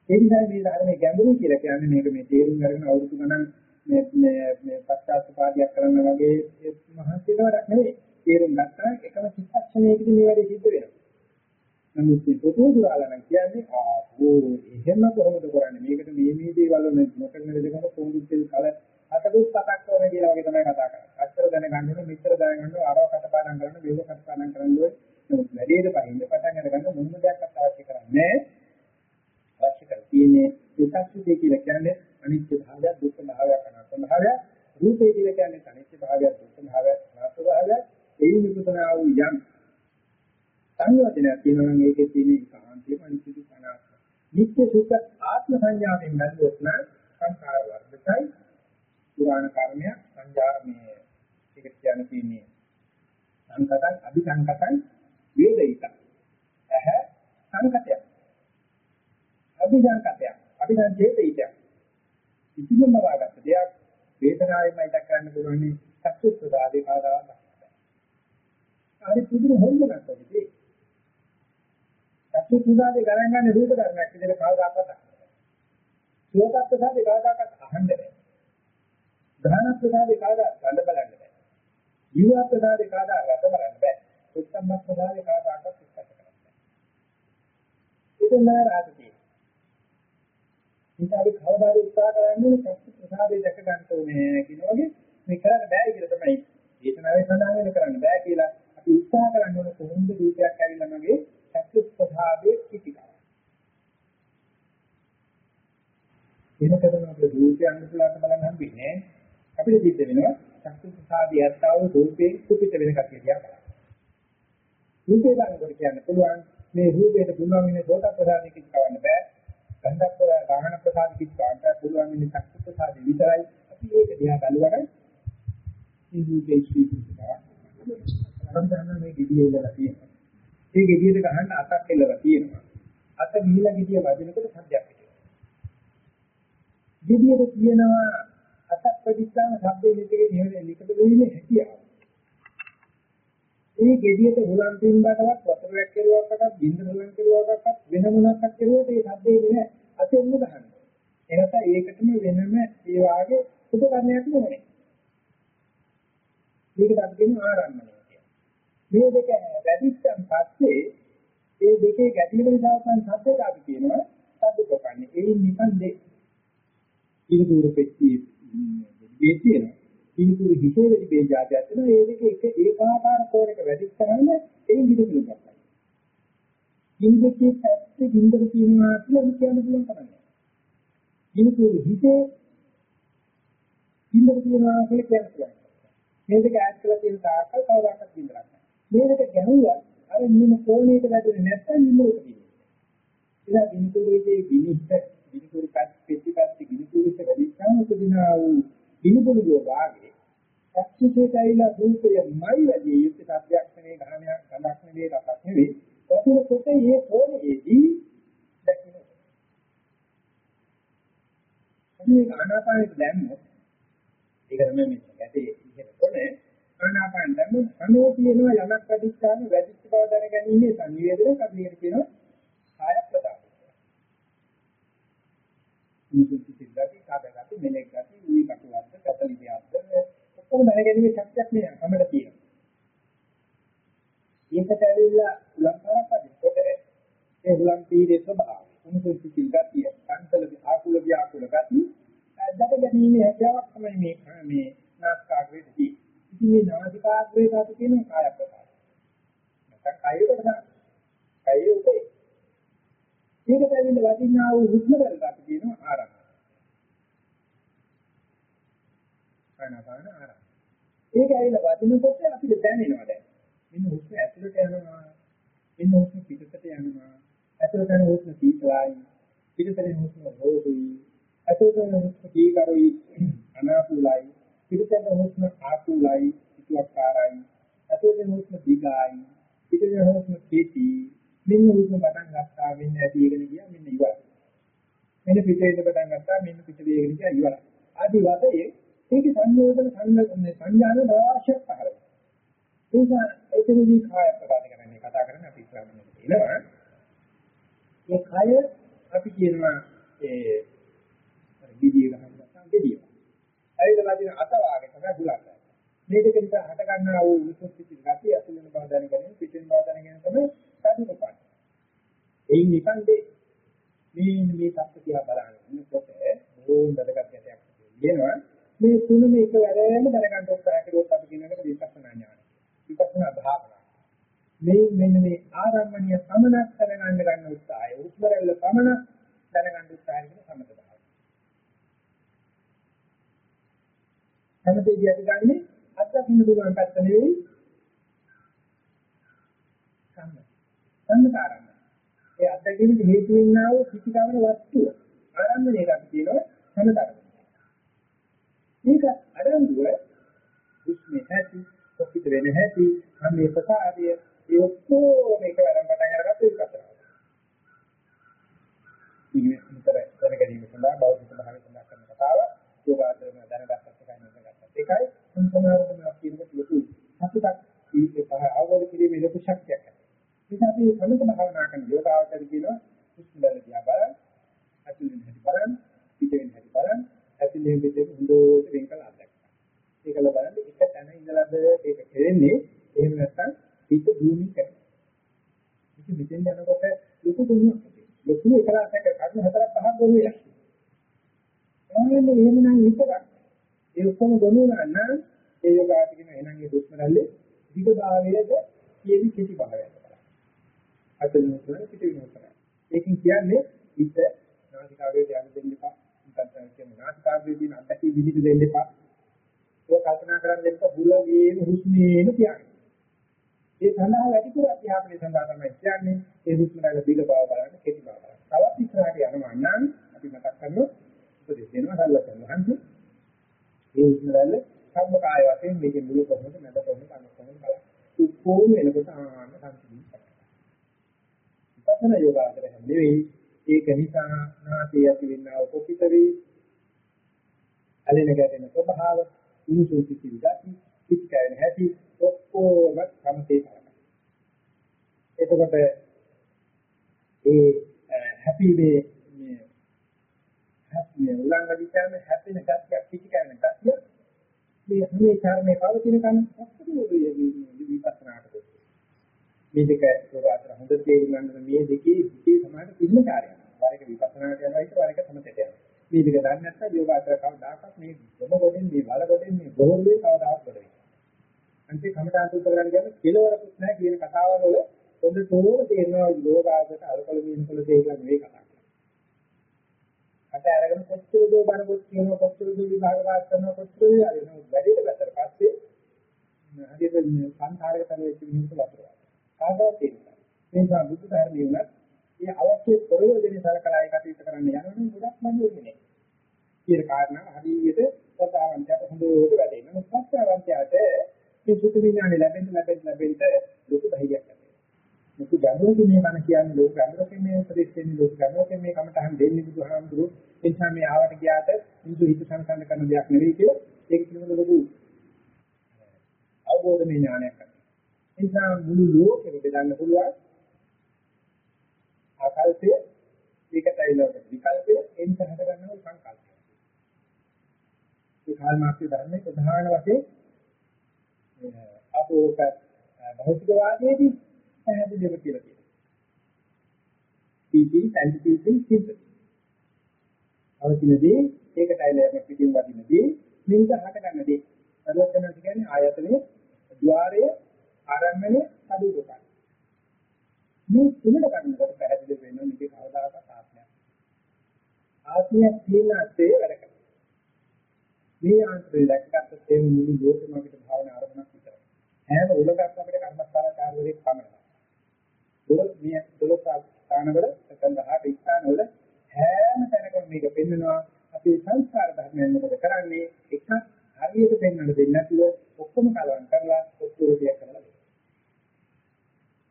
ඒ නිසා මේ ධර්මයේ ගැඹුරු කියලා කියන්නේ මේක මේ තේරුම් අරගෙන අවුරුදු ගණන් මේ මේ මේ පස්චාත්පාදයක් කරන්න වගේ මහන්සියට වැඩක් නෙවෙයි. තේරුම් ගත්තා එකම චිත්තක්ෂණයකදී මේ වැඩේ සිද්ධ වෙනවා. නමුත් මේ පොතේ දුරාලන කියන්නේ ආවෝ එහෙම කොහොමද කරන්නේ මේකට මේ මේ දේවල් වල නොකරන දෙකම පොඩි දෙල් කල අතකුත් පතක් ඕනේ කියලා වගේ තමයි කතා කරන්නේ. අච්චර දැනගන්න ඕනේ මෙච්චර දැනගන්න ඕනේ අරව කටපාඩම් කරන්න මේක කටපාඩම් කරන්න ඕනේ. නමුත් වැඩේට පහින්න පටන් අරගන්න මොන දෙයක්වත් අවශ්‍ය කරන්නේ අවශ්‍ය කර තියෙන්නේ චිත්තක්ෂණය කියලා කියන්නේ අනිත්‍ය භාවය දුක්ඛ භාවය අනාත්ම භාවය රූපේ කියලා කියන්නේ අනිත්‍ය භාවය දුක්ඛ භාවය අනාත්ම භාවය ඒ නිකුතනා වූ යම් සංයෝජනයක් තියෙනවා නම් ඒකේ තියෙන කාන්තිය අනිත්‍ය දුක්ඛ අනාත්ම. නිත්‍ය සුඛ ආත්ම සංඥාවෙන් බැලුවොත් නම් සංඛාර වර්ධකයි පුරාණ කර්මයක් සංජා මේ ඒක කියන්නේ තියෙන්නේ සංකතයි අභිසංකතයි වේදිත. ඇහ සංකතයක්. අභිසංකතයක්. අභිසංකේතිත කිසිම මරාගත්ත දෙයක් වේදනාවෙන්මයි දක්වන්න පුළුවන් සත්‍ය ප්‍රදාදී මාදාවක් හරි පුදුම හොල්මකට දෙන්නේ සත්‍ය ප්‍රදාදී ගණන් ගන්න රූප ධර්මයක් විදිහට කවදාකවත් සුවපත්ත සාදී කවදාකවත් අහන්නේ ධාන ප්‍රසාදේ කවදා ගන්න බලන්න බෑ. ජීව ප්‍රසාදේ කවදා රස බලන්න බෑ. උත්තම ප්‍රසාදේ කවදාකවත් ඉස්සත් කරන්න බෑ. ඒක නෑ රාජකීය. ඉතින් අපි කවදාද උත්සාහ කරන්නේ චක්කු ප්‍රසාදේ දැක ගන්න ඕනේ කියන වගේ මේ කරන්න බෑ කියලා තමයි. දේශනාවේ සඳහන් වෙන කරන්න බෑ කියලා අපි උත්සාහ කරන්න ඕනේ කොහොමද රූපයක් ඇවිල්ලා මගේ චක්කු ප්‍රසාදේ පිටිකා. එහෙම කරන අපේ රූපය අනුසලාට බලන්න හම්බෙන්නේ අපිට සිද්ධ වෙනවා චක්කු ප්‍රසාදේ යත්තාව රූපේ කුපිත වෙන කතිය දිහා බලන්න. රූපේ බලනකොට කියන්න පුළුවන් මේ රූපයට පුළුවන් වෙන සෝත ප්‍රසාදේ කිච් කවන්න බෑ. ගන්ධක් ගාහන ප්‍රසාද කිච් කවන්න පුළුවන් වෙන චක්කු ප්‍රසාදේ විතරයි. අපි ඒක දිහා බලුවට මේ රූපේ ස්වීකෘතිකවා. සම්පූර්ණ මේ gediye ඉඳලා තියෙනවා. මේ gediyeට ගහන්න අතක් එල්ලලා තියෙනවා. අත ගිහිලා gediye වදිනකොට සද්දයක් හිතෙනවා. gediyeට කියනවා අතක් ප්‍රතිස්ථාන ශබ්දයේ නිතරේ නිහෙල නිකට වෙන්නේ හැකියාව. මේ gediyeට හුලම් පින්බටවත් වතුරක් කෙරුවක්වත් බින්ද හුලම් කෙරුවක්වත් වෙන මොනක්වත් කෙරුවොත් ඒ ශබ්දේ නෑ අතෙන්ම ගහන්න. එනත ඒකටම වෙනම ඒ වාගේ උපකරණයක් නෙමෙයි. මේකට අපි කියන ආරම්භණය කියන්නේ. මේ දෙක වැඩිච්චන් පස්සේ මේ දෙකේ ගැටීම නිසා තමයි ශබ්දයට අපි කියනවා ශබ්ද ප්‍රකන්නේ. ඒ නිකන් දෙක. ඉනිකුරු පෙට්ටි මේ තියෙනවා. ඉනිකුරු හිතේ වෙලි මේ જાතියක් තියෙනවා. ඒ දෙක එක ඒකාකාර කෝණයක වැඩිච්චාම එයින් ගිහින් ගන්නවා. ඉනිකේ පැත්තේ බින්දක තියෙනවා කියලා කියන්න පුළුවන් තරමයි. ඉනිකුරු හිතේ බින්දක තියෙනවා කියලා කියන්න පුළුවන්. මේ දෙක ඈත් කරලා තියෙන තාක්කල් කවදාකවත් බින්දරක් නැහැ. මේ දෙක ගැහුවා අර නියම කෝණයක වැදුනේ නැත්නම් නිමුලට තියෙනවා. ඉතින් ඉනිකුරුගේ විනිශ්චය ගිනිපුරු පිටිපස්ස ගිනිපුරුට වැඩිචාම උපදිනා වූ ගිනිපුරුගේ වාගේ සත්‍යයට ඇවිල්ලා රූපයමයි වැඩි යුක්ත සත්‍යයක් නෙවෙයි ගහනයක් ගලක් නෙවෙයි රසක් නෙවෙයි වදින කොට මේ කෝණයේදී දැකින මේ ආනාපානෙට දැම්මොත් ඒක තමයි මේ ගැටේ ඉගෙන කොනේ ආනාපාන දැම්මොත් අනෝ තියෙනවා යමක් වැඩිචාම වැඩිච්ච බව දැනගැනීමේ සංවේදනය කඩලියට කියනවා කාය ප්‍රදාන නිකුත් සිල්ලාටි කාදගති මෙලෙක් ගති උයි කටුවක්ද කතලි දෙයක්ද ඔක්කොම දැනගැනීමේ ශක්තියක් මේ අපමණ තියෙනවා. ඒකට ඇවිල්ලා උලංකාරක් අදිනකොට ඒ උලං පීඩේ ස්වභාවය උණුසුම් සිල් ගතිය සංකල ආකුල ව්‍යාකුල ගති දැක ගැනීමේ හැකියාවක් තමයි මේ මේ නාස්කාග්‍රේදී තියෙන්නේ. ඉතින් මේ නාසිකාග්‍රේට අපි කියන කාය ප්‍රකාශ. නැත්නම් කායයට තමයි. කායයේ උපේ මේකට ඇවිල්ලා වදිනා වූ හුස්ම වලට අපි කියනවා ආරම්භ. ආනාපාන ආරම්භ. ඒක ඇවිල්ලා වදිනකොට අපිට දැනෙනවා දැන්. මෙන්න හුස්ම ඇතුළට යනවා. මෙන්න හුස්ම පිටතට යනවා. ඇතුළට යන හුස්ම සීතලයි. පිටතට යන හුස්ම රෝහුයි. ඇතුළට යන හුස්ම දීකරුයි අනාකූලයි. පිටතට යන හුස්ම ආකූලයි. පිටුවක්කාරයි. ඇතුළට යන හුස්ම දීගායි. පිටතට යන හුස්ම කේටි. මෙන්න උස්ම පටන් ගත්තා මෙන්න ඇති එකන ගියා මෙන්න ඉවරයි. මෙන්න පිටේට පටන් ගත්තා මෙන්න පිට වේගෙන ගියා ඉවරයි. ආදි වශයෙන් ඒක සංයෝජන සංඥාන අවශ්‍යක පහළ වෙනවා. ඒක එතනදී කාය ප්‍රකාශ කරන්නේ කතා කරන්නේ අපි ඉස්සරහට කියනවා. ඒ කාය අපි කියනවා ඒ ගිඩිය ගහන නැත්නම් ගෙඩිය. ඇවිල්ලා වදින අත වාගේ තමයි බුලක්. මේ දෙක නිසා හට ගන්නා වූ විසුද්ධි ගතිය අසුලන බව දැනගැනීම පිටින් බව දැනගැනීම තමයි සාධුකපත්. එයින් නිකන්දේ මේ මේ தත්ත්ව කියලා බලනකොට බොහොම වැදගත් දෙයක් කියනවා. මේ තුනම එක වැඩම දැනගන්න උත්සාහ කළොත් අපි කියන එකට විපස්සනා ඥානය. විපස්සනා භාවනාව. මේ මෙන්න මේ ආරම්භණීය සමනක් දැනගන්න ගන්න උත්සාහය. උත්තරවල සමනක් දැනගන්න උත්සාහය කියන සමත භාවනාව. සමතේදී අපි ගන්නේ අත්දකින්න පුළුවන් පැත්ත නෙවෙයි අසන්නට ආරම්භ. ඒ අත්දැකීමට හේතු වෙන්නා වූ පිටිකාවන වස්තුව ආරම්භණයට අපි කියනවා සමතරය. මේක අරන්දුව විශ්මේ ඇති, කොපිට වෙන ඇති, මේ ප්‍රසාදය ඒ ඔක්කොම එක වරම පටන් අරගත්ත එක කතාවක්. ඉන්නේ විතර දැනගැනීම සඳහා බෞද්ධ සමාජය සඳහා කරන කතාව, යෝගාචරණ දැනගත්තත් එකයි නේදගත්තත් එකයි, සම්පූර්ණවම කියනකොට ලොකු අපිට ජීවිතේ පහ අවබෝධ කිරීමේ ලොකු ශක්තියක් ඇති. ඒක අපි සමත භාවනා කරන යෝගාවචර කියනවා සුස්මලල දිහා බලන්න, අතුලින් හැටි බලන්න, පිටින් හැටි බලන්න, ඇතුලේ පිටින් හොඳට වෙන් කළ අත්දැකීම. ඒකල බලන්න එක තැන ඉඳලාද ඒක කෙරෙන්නේ එහෙම නැත්නම් පිට භූමි කරනවා. ඉතින් මෙතෙන් යනකොට ලොකු දුන්නක් ලොකු එකලසක කර්ම හතරක් පහක් ගොනුවේ. ආන්නේ එහෙමනම් විතරක්. ඒ ඔක්කොම ගොනුනා නම් ඒ යෝගාට කියන එහෙනම් ඒ දුක්මරල්ලේ දිග භාවයේද කියෙවි කිසි භාවයක් බලන්න. අතන උතර පිට විනෝතන. ඒකෙන් කියන්නේ හිත නාසිකාවේ ධ්‍යාන දෙන්න එපා. නැත්නම් කියන නාසිකාවේ තියෙන අත්‍යවශ්‍ය විදිහට දෙන්න එපා. ඒක කල්පනා කරන්න එපා බුලගේම හුස්මේම තියාගන්න. ඒ සඳහා වැඩිපුර අධ්‍යාපනය සඳහා තමයි කියන්නේ ඒ හුස්මරල්ල දිග භාව බලන්න කෙටි භාව බලන්න. තවත් ඉස්සරහට යනවා නම් අපි මතක් කරනවා උපදෙස් දෙනවා සල්ලතන හන්දි. ඒ හුස්මරල්ල සම්මකාය වශයෙන් මේකේ මුල කොහොමද මැද කොහොමද අන කොහොමද බලන්න. කොහොම වෙනකොට ආන්න සම්පූර්ණ කරනවා. විපස්සනා යෝගාචරය නෙවෙයි ඒක නිසා නාසයේ ඇති වෙනා උපපිත වේ. ඇලෙන ගැටෙන ස්වභාව, උණුසුම් පිටින් ගති, පිටකයන් හැටි ඔක්කොම සමතේ කරනවා. එතකොට ඒ හැපි වේ මේ හැපි උලංග විචාරන හැපෙන ගතිය පිටිකයන් ගතිය මේ මේ කර්මේ පවතින කම ඔක්කොම විපස්සනාට දෙන්නේ. මේ දෙක යෝගාචර හොඳ තේරුම් ගන්න මේ දෙකේ හිතේ සමාන කිසිම කාර්යයක්. වර එක විපස්සනාට යනවා ඊට වර එක සමතේට යනවා. මේ දෙක දන්නේ නැත්නම් යෝගාචර කවදාකවත් මේ ගොම ගොඩෙන් මේ වල ගොඩෙන් මේ බොහෝලේ කවදාවත් ගොඩ වෙන්නේ. අන්තිම කමඨාන් සූත්‍ර කරන්නේ කියන්නේ කෙලවරකුත් නැහැ කියන කතාවල වල හොඳ තෝරන තේරෙනවා යෝගාචරයට අල්කල මින්කල තේරලා නෙවෙයි කතා කරන්නේ. අට අරගෙන කොච්චර දෝ බණ පොත් කියනවා කොච්චර දෝ විභාග පාස් කරනවා කොච්චර යනවා වැඩිට පැත්තට පස්සේ හරියට සංඛාරක තරයේ මිනිස්සු වතුර. කාටවත් තේරෙන්නේ නැහැ. ඒ නිසා බුදු ධර්මයේ උනත් මේ අවශ්‍ය ප්‍රයෝජන සලකලා කටයුතු කරන්න යනවනම් ගොඩක් මම වෙන්නේ. කියන කාරණා හරියට සදාවන්තයට හොඳට වැඩෙන්න. මොකක්ද සත්‍යවන්තයට මේ සුත විඥානේ ලැබෙන්න ලැබෙන්න ලැබෙන්න ලොකු ධෛර්යයක් ඇති මුතු ගැඹුරකින් මේ මන කියන්නේ ලෝක ගැඹුරකින් මේ උපදෙස් දෙන්නේ ලෝක ගැඹුරකින් මේ කමටහන් දෙන්නේ බුදුහාමුදුරු ඒ නිසා මේ ආවට ගියාට මුතු හිත සංසන්ද කරන දෙයක් නෙවෙයි කියලා ඒක පිළිබඳ ලොකු අවබෝධමය ඥානයක් ගන්න. ඒ නිසා මුළු ලෝකෙම බෙදන්න පුළුවන් ආකල්පය ඒකටයිලෝක විකල්පය එන්ට හද ගන්නවා සංකල්පය. ඒ කාල් මාක්ෂේ ධර්මයේ ප්‍රධාන වශයෙන් අපෝක භෞතිකවාදයේදී පැහැදිලිව කියලා කියනවා. PP antithesis sympathy. අවතිනදී ඒකටයි ලැබෙන පිටින් වදිනදී මින්ද හට ගන්නදී. සර්වඥාති කියන්නේ ආයතනයේ ద్వාරය ආරම්භනේ අදුරුකයි. මේ තුනට ගන්නකොට පැහැදිලි වෙනවා මේකේ කවදාකවත් ආත්මයක්. ආත්මයක් තියෙනසේ වැඩ කරනවා. මේ ආන්තරය දැක්කත් ඒ මුළු ලෝකෙම අපිට භාවනා ආරම්භයක් විතරයි. හැම උලකක් අපිට කර්මස්ථානකාරවලෙක් පමණයි. දොළොස් මේ දොළොස් ස්ථානවල නැත්නම් 18 ස්ථානවල හැම තැනකම මේක පෙන්වනවා අපේ සංස්කාර ධර්මයන් මොකද කරන්නේ එකක් හරියට පෙන්වන්න දෙන්නේ නැතුව ඔක්කොම කලවම් කරලා ඔක්කොම දෙයක් කරලා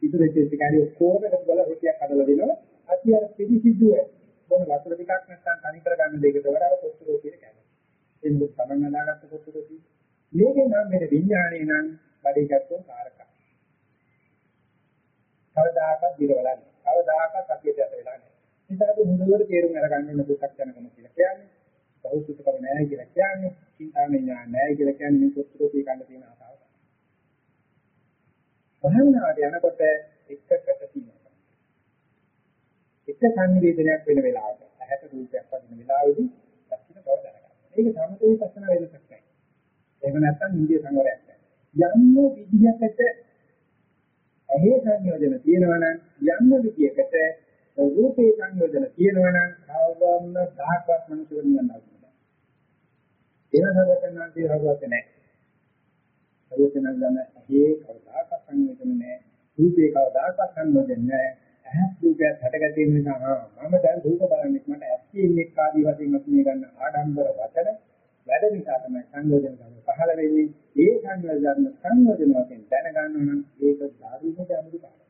දෙනවා. ඉතින් ඒ කියන්නේ ඔක්කොම එකතු කරලා රොටියක් හදලා දෙනවා. අපි අර පිළිසිදුව මොන වතුර ටිකක් නැත්නම් තනි කරගන්න දෙයකට වඩා කොච්චර රොටිය කෑමද. ඒ මොකද තමන් හදාගත්ත කොච්චර රොටිය. මේකෙන් නම් මේ විඥානේ නම් බඩේ ගැටුම් කාරකා. කවදාකවත් දිරවලා නැහැ. කවදාකවත් අපිට යට වෙලා නැහැ. ඉතින් අපි මුලවර තේරුම් අරගන්න ඕන දුක්ඛ යනකම කියලා කියන්නේ. බෞද්ධකම නැහැ කියලා කියන්නේ. චින්තාමය ඥාන නැහැ කියලා කියන්නේ මේ සුත්‍රෝපී කන්න තියෙන ආසාව. භාවනාවට යනකොට එකකට තියෙනවා. එක සංවේදනයක් වෙන වෙලාවට ඇහැට රූපයක් වදින වෙලාවෙදී දක්ෂින බව දැනගන්න. මේක සමතේ පස්සන වෙනසක් නැහැ. එහෙම නැත්නම් ඉන්දිය සංවරයක් නැහැ. යම් විදිහකට ඇහි සංයෝජන තියෙනවා නම් යම් විදියකට රූපේ සංයෝජන තියෙනවා නම් කවවන්න දහක්වත් මනුෂ්‍ය නිවන් දකින්න. ඒක සදකනාන්ති හවුවත් නැහැ. සදකනන් ගම ඇහි කවදාකවත් සංයෝජන නැහැ. රූපේ කවදාකවත් සංයෝජන නැහැ. ඇහත් රූපයක් හටගැටෙන නිසා මම දැන් රූප බලන්නේ මට ඇස්සේ ඉන්නේ කාදී වශයෙන් අපි මේ ගන්න ආඩම්බර වචන වැඩ නිසා තමයි සංයෝජන ධර්ම පහළ වෙන්නේ. ඒ සංයෝජන සංයෝජන වශයෙන් දැනගන්න නම් ඒක ධර්ම ගැඹුරු පාඩම.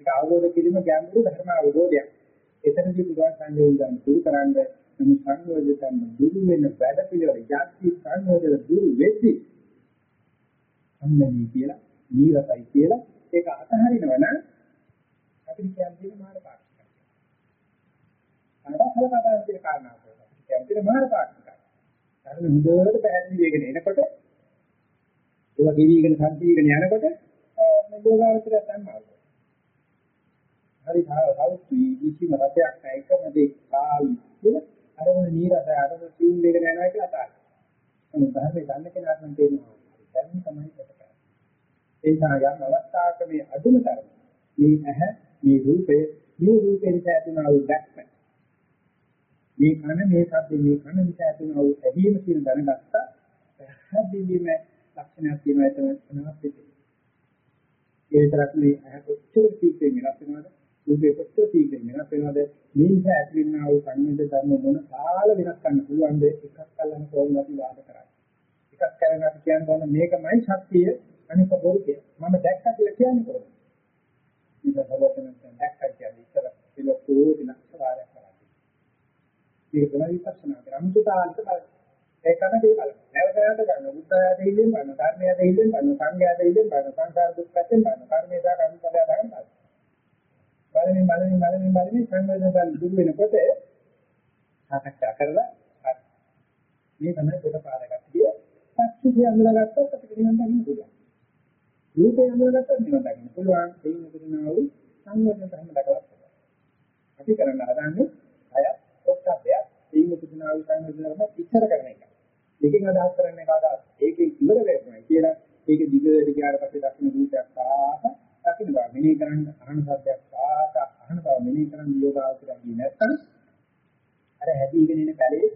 ඒක අවබෝධ කිරීම ගැඹුරු ධර්ම අවබෝධයක්. එතනදී පුදුම සංයෝජන දුරු කරන්න මේ සංයෝජන දුරු වෙන වැඩ පිළිවෙල යටි සංයෝජන දුරු වෙද්දී අම්මනී කියලා, නීරසයි කියලා ඒක අතහරිනවා නම් අපිට කියන්නේ මාන පාක්ෂිකයි. අනදහල කතාවේ තියෙන කාරණාව තමයි. කියන්නේ මාන පාක්ෂිකයි. අර හොඳට පැහැදිලි වෙගෙන එනකොට ඒක ගෙවිගෙන සම්පීගෙන යනකොට මේ යෝගාවචරය සම්මාන. හරි සෞඛ්‍ය කිසිම රටයක් නැහැ එකම දේ කාලි කියලා අර මොන නීරස අර මොන සිවුම් දෙක යනවා කියලා අතාරිනවා. මොකද ධර්මයේ දන්න කෙනාට නම් තේරෙනවා. දැන් තමයි කොට කරන්නේ. ඒ නිසා යම් අවස්ථාවක මේ අදුම තරම මේ ඇහැ මේ රූපේ මේ රූපේ නිසා ඇතිවන වූ දැක්ම මේ කන මේ ශබ්ද මේ කන නිසා ඇතිවන වූ ඇදීම කියන දැනගත්තා පැහැදිලිම ලක්ෂණයක් තියෙනවා එතන වෙනස් වෙන්නේ. ඒ විතරක් මේ ඇහැ කොච්චර තීක්ෂණ වෙනස් වෙනවද රූපේ කොච්චර තීක්ෂණ වෙනස් වෙනවද මේ නිසා ඇතිවෙනා වූ සංයුද්ධ ධර්ම මොන කාල වෙනස් කරන්න පුළුවන්ද එකක් අල්ලන්න කොහොමද අපි වාද කරන්නේ. එකක් කරගෙන අපි කියන්නේ මේකමයි සත්‍යය අනික බොරු කියලා. මම දැක්කා කියලා කියන්නේ කොහොමද? මේක හවතන දැක්කා කියන්නේ ඉතල පිළිතුරු දිනක්ෂ වාරයක් කරන්නේ. මේක තමයි විපස්සනා කරන්නේ. අමුතුතාන්ත බලන්න. ඒකම දේ බලන්න. නැවතත් ගන්න. බුද්ධයාද දෙහිලෙන් බලන්න. ධර්මයාද දෙහිලෙන් බලන්න. සංඝයාද දෙහිලෙන් බලන්න. සංසාර දුක්ඛයෙන් බලන්න. කර්මේසා කර්මඵලය ගන්න බලන්න. බලමින් බලමින් බලමින් බලමින් සංවේදනයන් දුර වෙනකොට සාකච්ඡා කරලා මේ තමයි කොට පාරකට ගිය. සත්‍ය අඳුරගත්තොත් අපිට නිවන් දකින්න පුළුවන්. රූපය අඳුරගත්තොත් නිවන් දකින්න පුළුවන්. දෙයින් උපදිනා වූ සංවේදන ධර්ම දකලා අපි කරන්න හදන්නේ අය ඔක්කොබ්බය දෙයින් උපදිනා වූ සංවේදන ධර්ම ඉච්ඡර කරන එක. දෙකෙන් අදහස් කරන්නේ කාටද? ඒකේ ඉවර වෙනවා කියලා ඒක දිගට ගියාට පස්සේ දකින්න රූපයක් ආස දකින්න බා මෙනෙහි කරන්න අහන සද්දයක් ආස අහන බව මෙනෙහි කරන්න යෝගාවචරය නැත්නම් අර හැදීගෙන ඉන්න බැලේ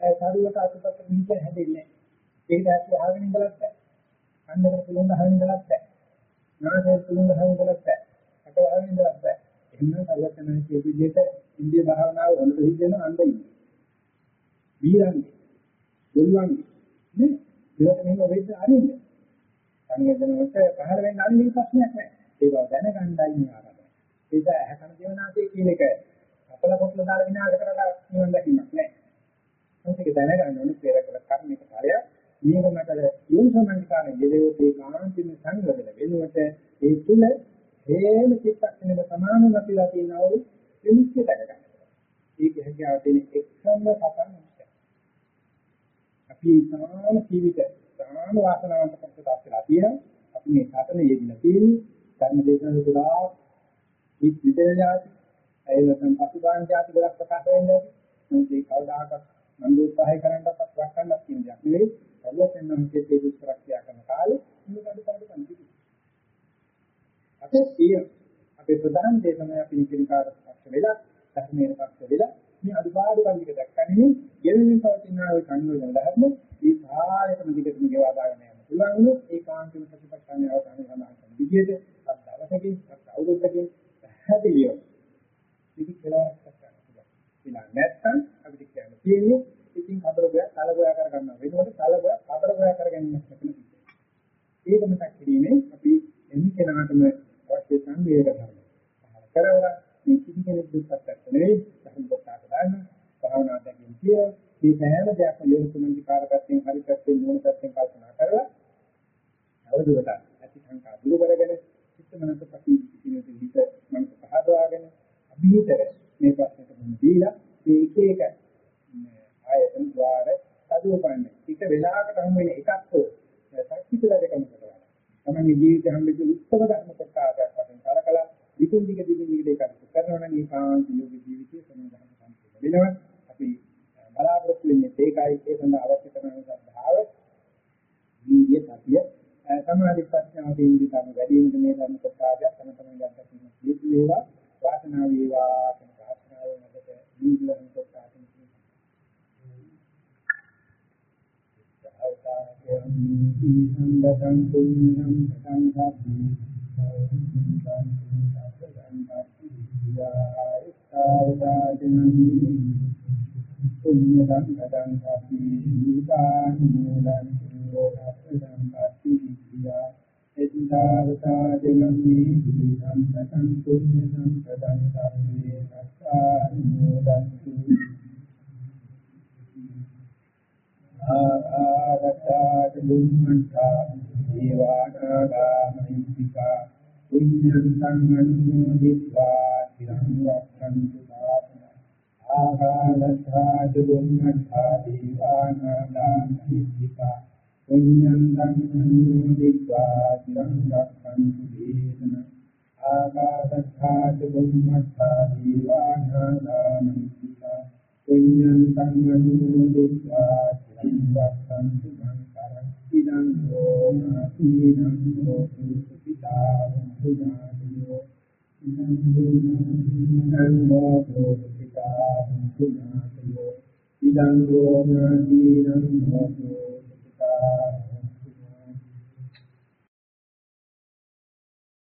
සාරුවට අතුපත් නිහිත හැදෙන්නේ. ඒක ඇත්ත අහගෙන ඉඳලත් බෑ. කන්නකට පුළුවන් අහගෙන ඉඳලත් බෑ. නාසයට පුළුවන් අහගෙන ඉඳලත් බෑ. අට අහගෙන ඉඳලත් බෑ. එහෙනම් සර්වඥාන්සේ කියපු විදිහට ඉන්දිය භාවනාව වලට හිතෙන අන්දයි. බීරන්නේ. ගොල්ලන්නේ. නේ? ඒකට මෙහෙම වෙන්න අරින්න. සංවේදන වලට පහළ වෙන්න අරින්න ප්‍රශ්නයක් නැහැ. ඒක දැනගන්නයි මේ ආරම්භය. ඒක ඇහැකන ජීවනාදී කියන එක අපල පොත්ල දාලා විනාශ කරලා නිවන් දකින්නක් නැහැ. මොකද ඒක දැනගන්න ඕනේ පෙර කළ කර්මික කාර්යය මේක මතල යොන්සමන්කාරයේ දෙවියෝ කාන්තිම සංවදන වෙනුවට ඒ තුල හේම චිත්තක්ෂණයක සමාන නැතිලා තියෙනවා වූ විමුක්තිය දක්වනවා. ඒක හැකියාව තියෙන එක්සම්ම සතන් නැහැ. අපි සාම ජීවිත සාම වාසනාවන්ත කොටසක් වෙලා තියෙනවා. අපි මේ සතන යෙදිලා තියෙන්නේ ධර්ම දේශන පුරා ඉත් විදේයාති ඒවතන් පසුබාහන් જાති ගොඩක් ප්‍රකාශ වෙන්නේ. මේ කවදාකවත් මම උත්සාහය කරන්නවත් වක්කන්නත් කියන දෙයක් නෙවෙයි. සර්වයෙන් නම් කෙසේ දුක්ඛක්‍රියා කරන කාලේ මේක අඩපාඩු කන්ති. අපේ සිය අපේ ප්‍රධාන දේ තමයි අපි නිකින් කාට පක්ෂ වෙලා ධර්මයේ පක්ෂ වෙලා මේ අඩපාඩු කන්තික දැක්කන්නේ ගෙවෙමින් පවතින ආවේ කන්වල ධර්ම මේ සායතන දිගටම ගෙවා දාගෙන යන්න පුළුවන් වුණොත් ඒ කාන්තික ප්‍රතිපක්ෂාවේ අවසානයේ සමාන කරන විදිහට අත් දවසකින් අත් අවුරුද්දකින් පැහැදිලිව ඉති කියලා කරගන්න පුළුවන්. විනා නැත්තම් අපිට කියන්න තියෙන්නේ ඉතින් කබරගය කලබය කරගන්න වෙනකොට කලබය කබරගය කරගන්නත් නැතිව ඒක මතක් කිරීමේ අපි එනි කෙනාටම අවශ්‍ය සංවේග ධර්ම පහල කරවලා මේ කිසි කෙනෙක් දුක්පත් නෙවෙයි ධර්ම කොටාට දාන්න භාවනා දෙකින් කිය මේ සෑම දෙයක්ම යොමුතුන්ගේ කාර්යපත්තෙන් හරි පැත්තෙන් මොන පැත්තෙන් කල්පනා කරලා අවදුරට ඇති සංකා දුරු කරගෙන චිත්ත මනස ප්‍රති කිසිම හිත මනස පහදවාගෙන අභීතර මේ ප්‍රශ්නෙට මුහුණ දීලා මේ එක එක ආයතන ద్వාර සදුවපන්නේ. ටික වෙලාවකට හම් වෙන එකක් හෝ සක්විතලා දෙකම කරනවා. තමයි ජීවිත හැමදෙක උත්තර ධර්ම කොටාවක් වශයෙන් කලකලා විකින් දිග දිගින් දිගට ඒක කරනවා නම් ඒ කාන්ත යෝග ජීවිතයේ සම්බන්ධ සම්පූර්ණ වෙනවා. අපි බලාපොරොත්තු වෙන්නේ ඒකයි ඒ සඳහා අවශ්‍ය කරන සද්ධාව, වීර්ය, සතිය, සමාධි ප්‍රඥා වේදී තමයි වැඩි වෙන මේ ධර්ම කොටාවක් තම තමන් ගන්න තියෙන හේතු වේවා වාසනාව වේවා කියන ප්‍රාර්ථනාව මැදට දීර්ඝ කොටාවක් සම්බතං පුඤ්ඤං පතං සබ්බි පුඤ්ඤං පතං සබ්බි විපාන් මූලං යෝගප්පං පති විද්‍යා එදිදාවතා ජනමි සම්පතං පුඤ්ඤං පතං සබ්බි සත්තානි මූලං ආරාධා දුම්මන්තා දීවානාගාමිතිකා පුඤ්ඤං සංඝං තිරං රක්ඛන්තු සාසන ආකාලත්තා දුම්මත්තා දීවානාගාමිතිකා පුඤ්ඤං සංඝං තිරං රක්ඛන්තු දේශන ආකාලත්තා දුම්මත්තා දීවානාගාමිතිකා පුඤ්ඤං සංඝං තිරං රක්ඛන්තු ඉදං හෝමාතිනං හෝතු සුඛිතාං සුඥාතියෝ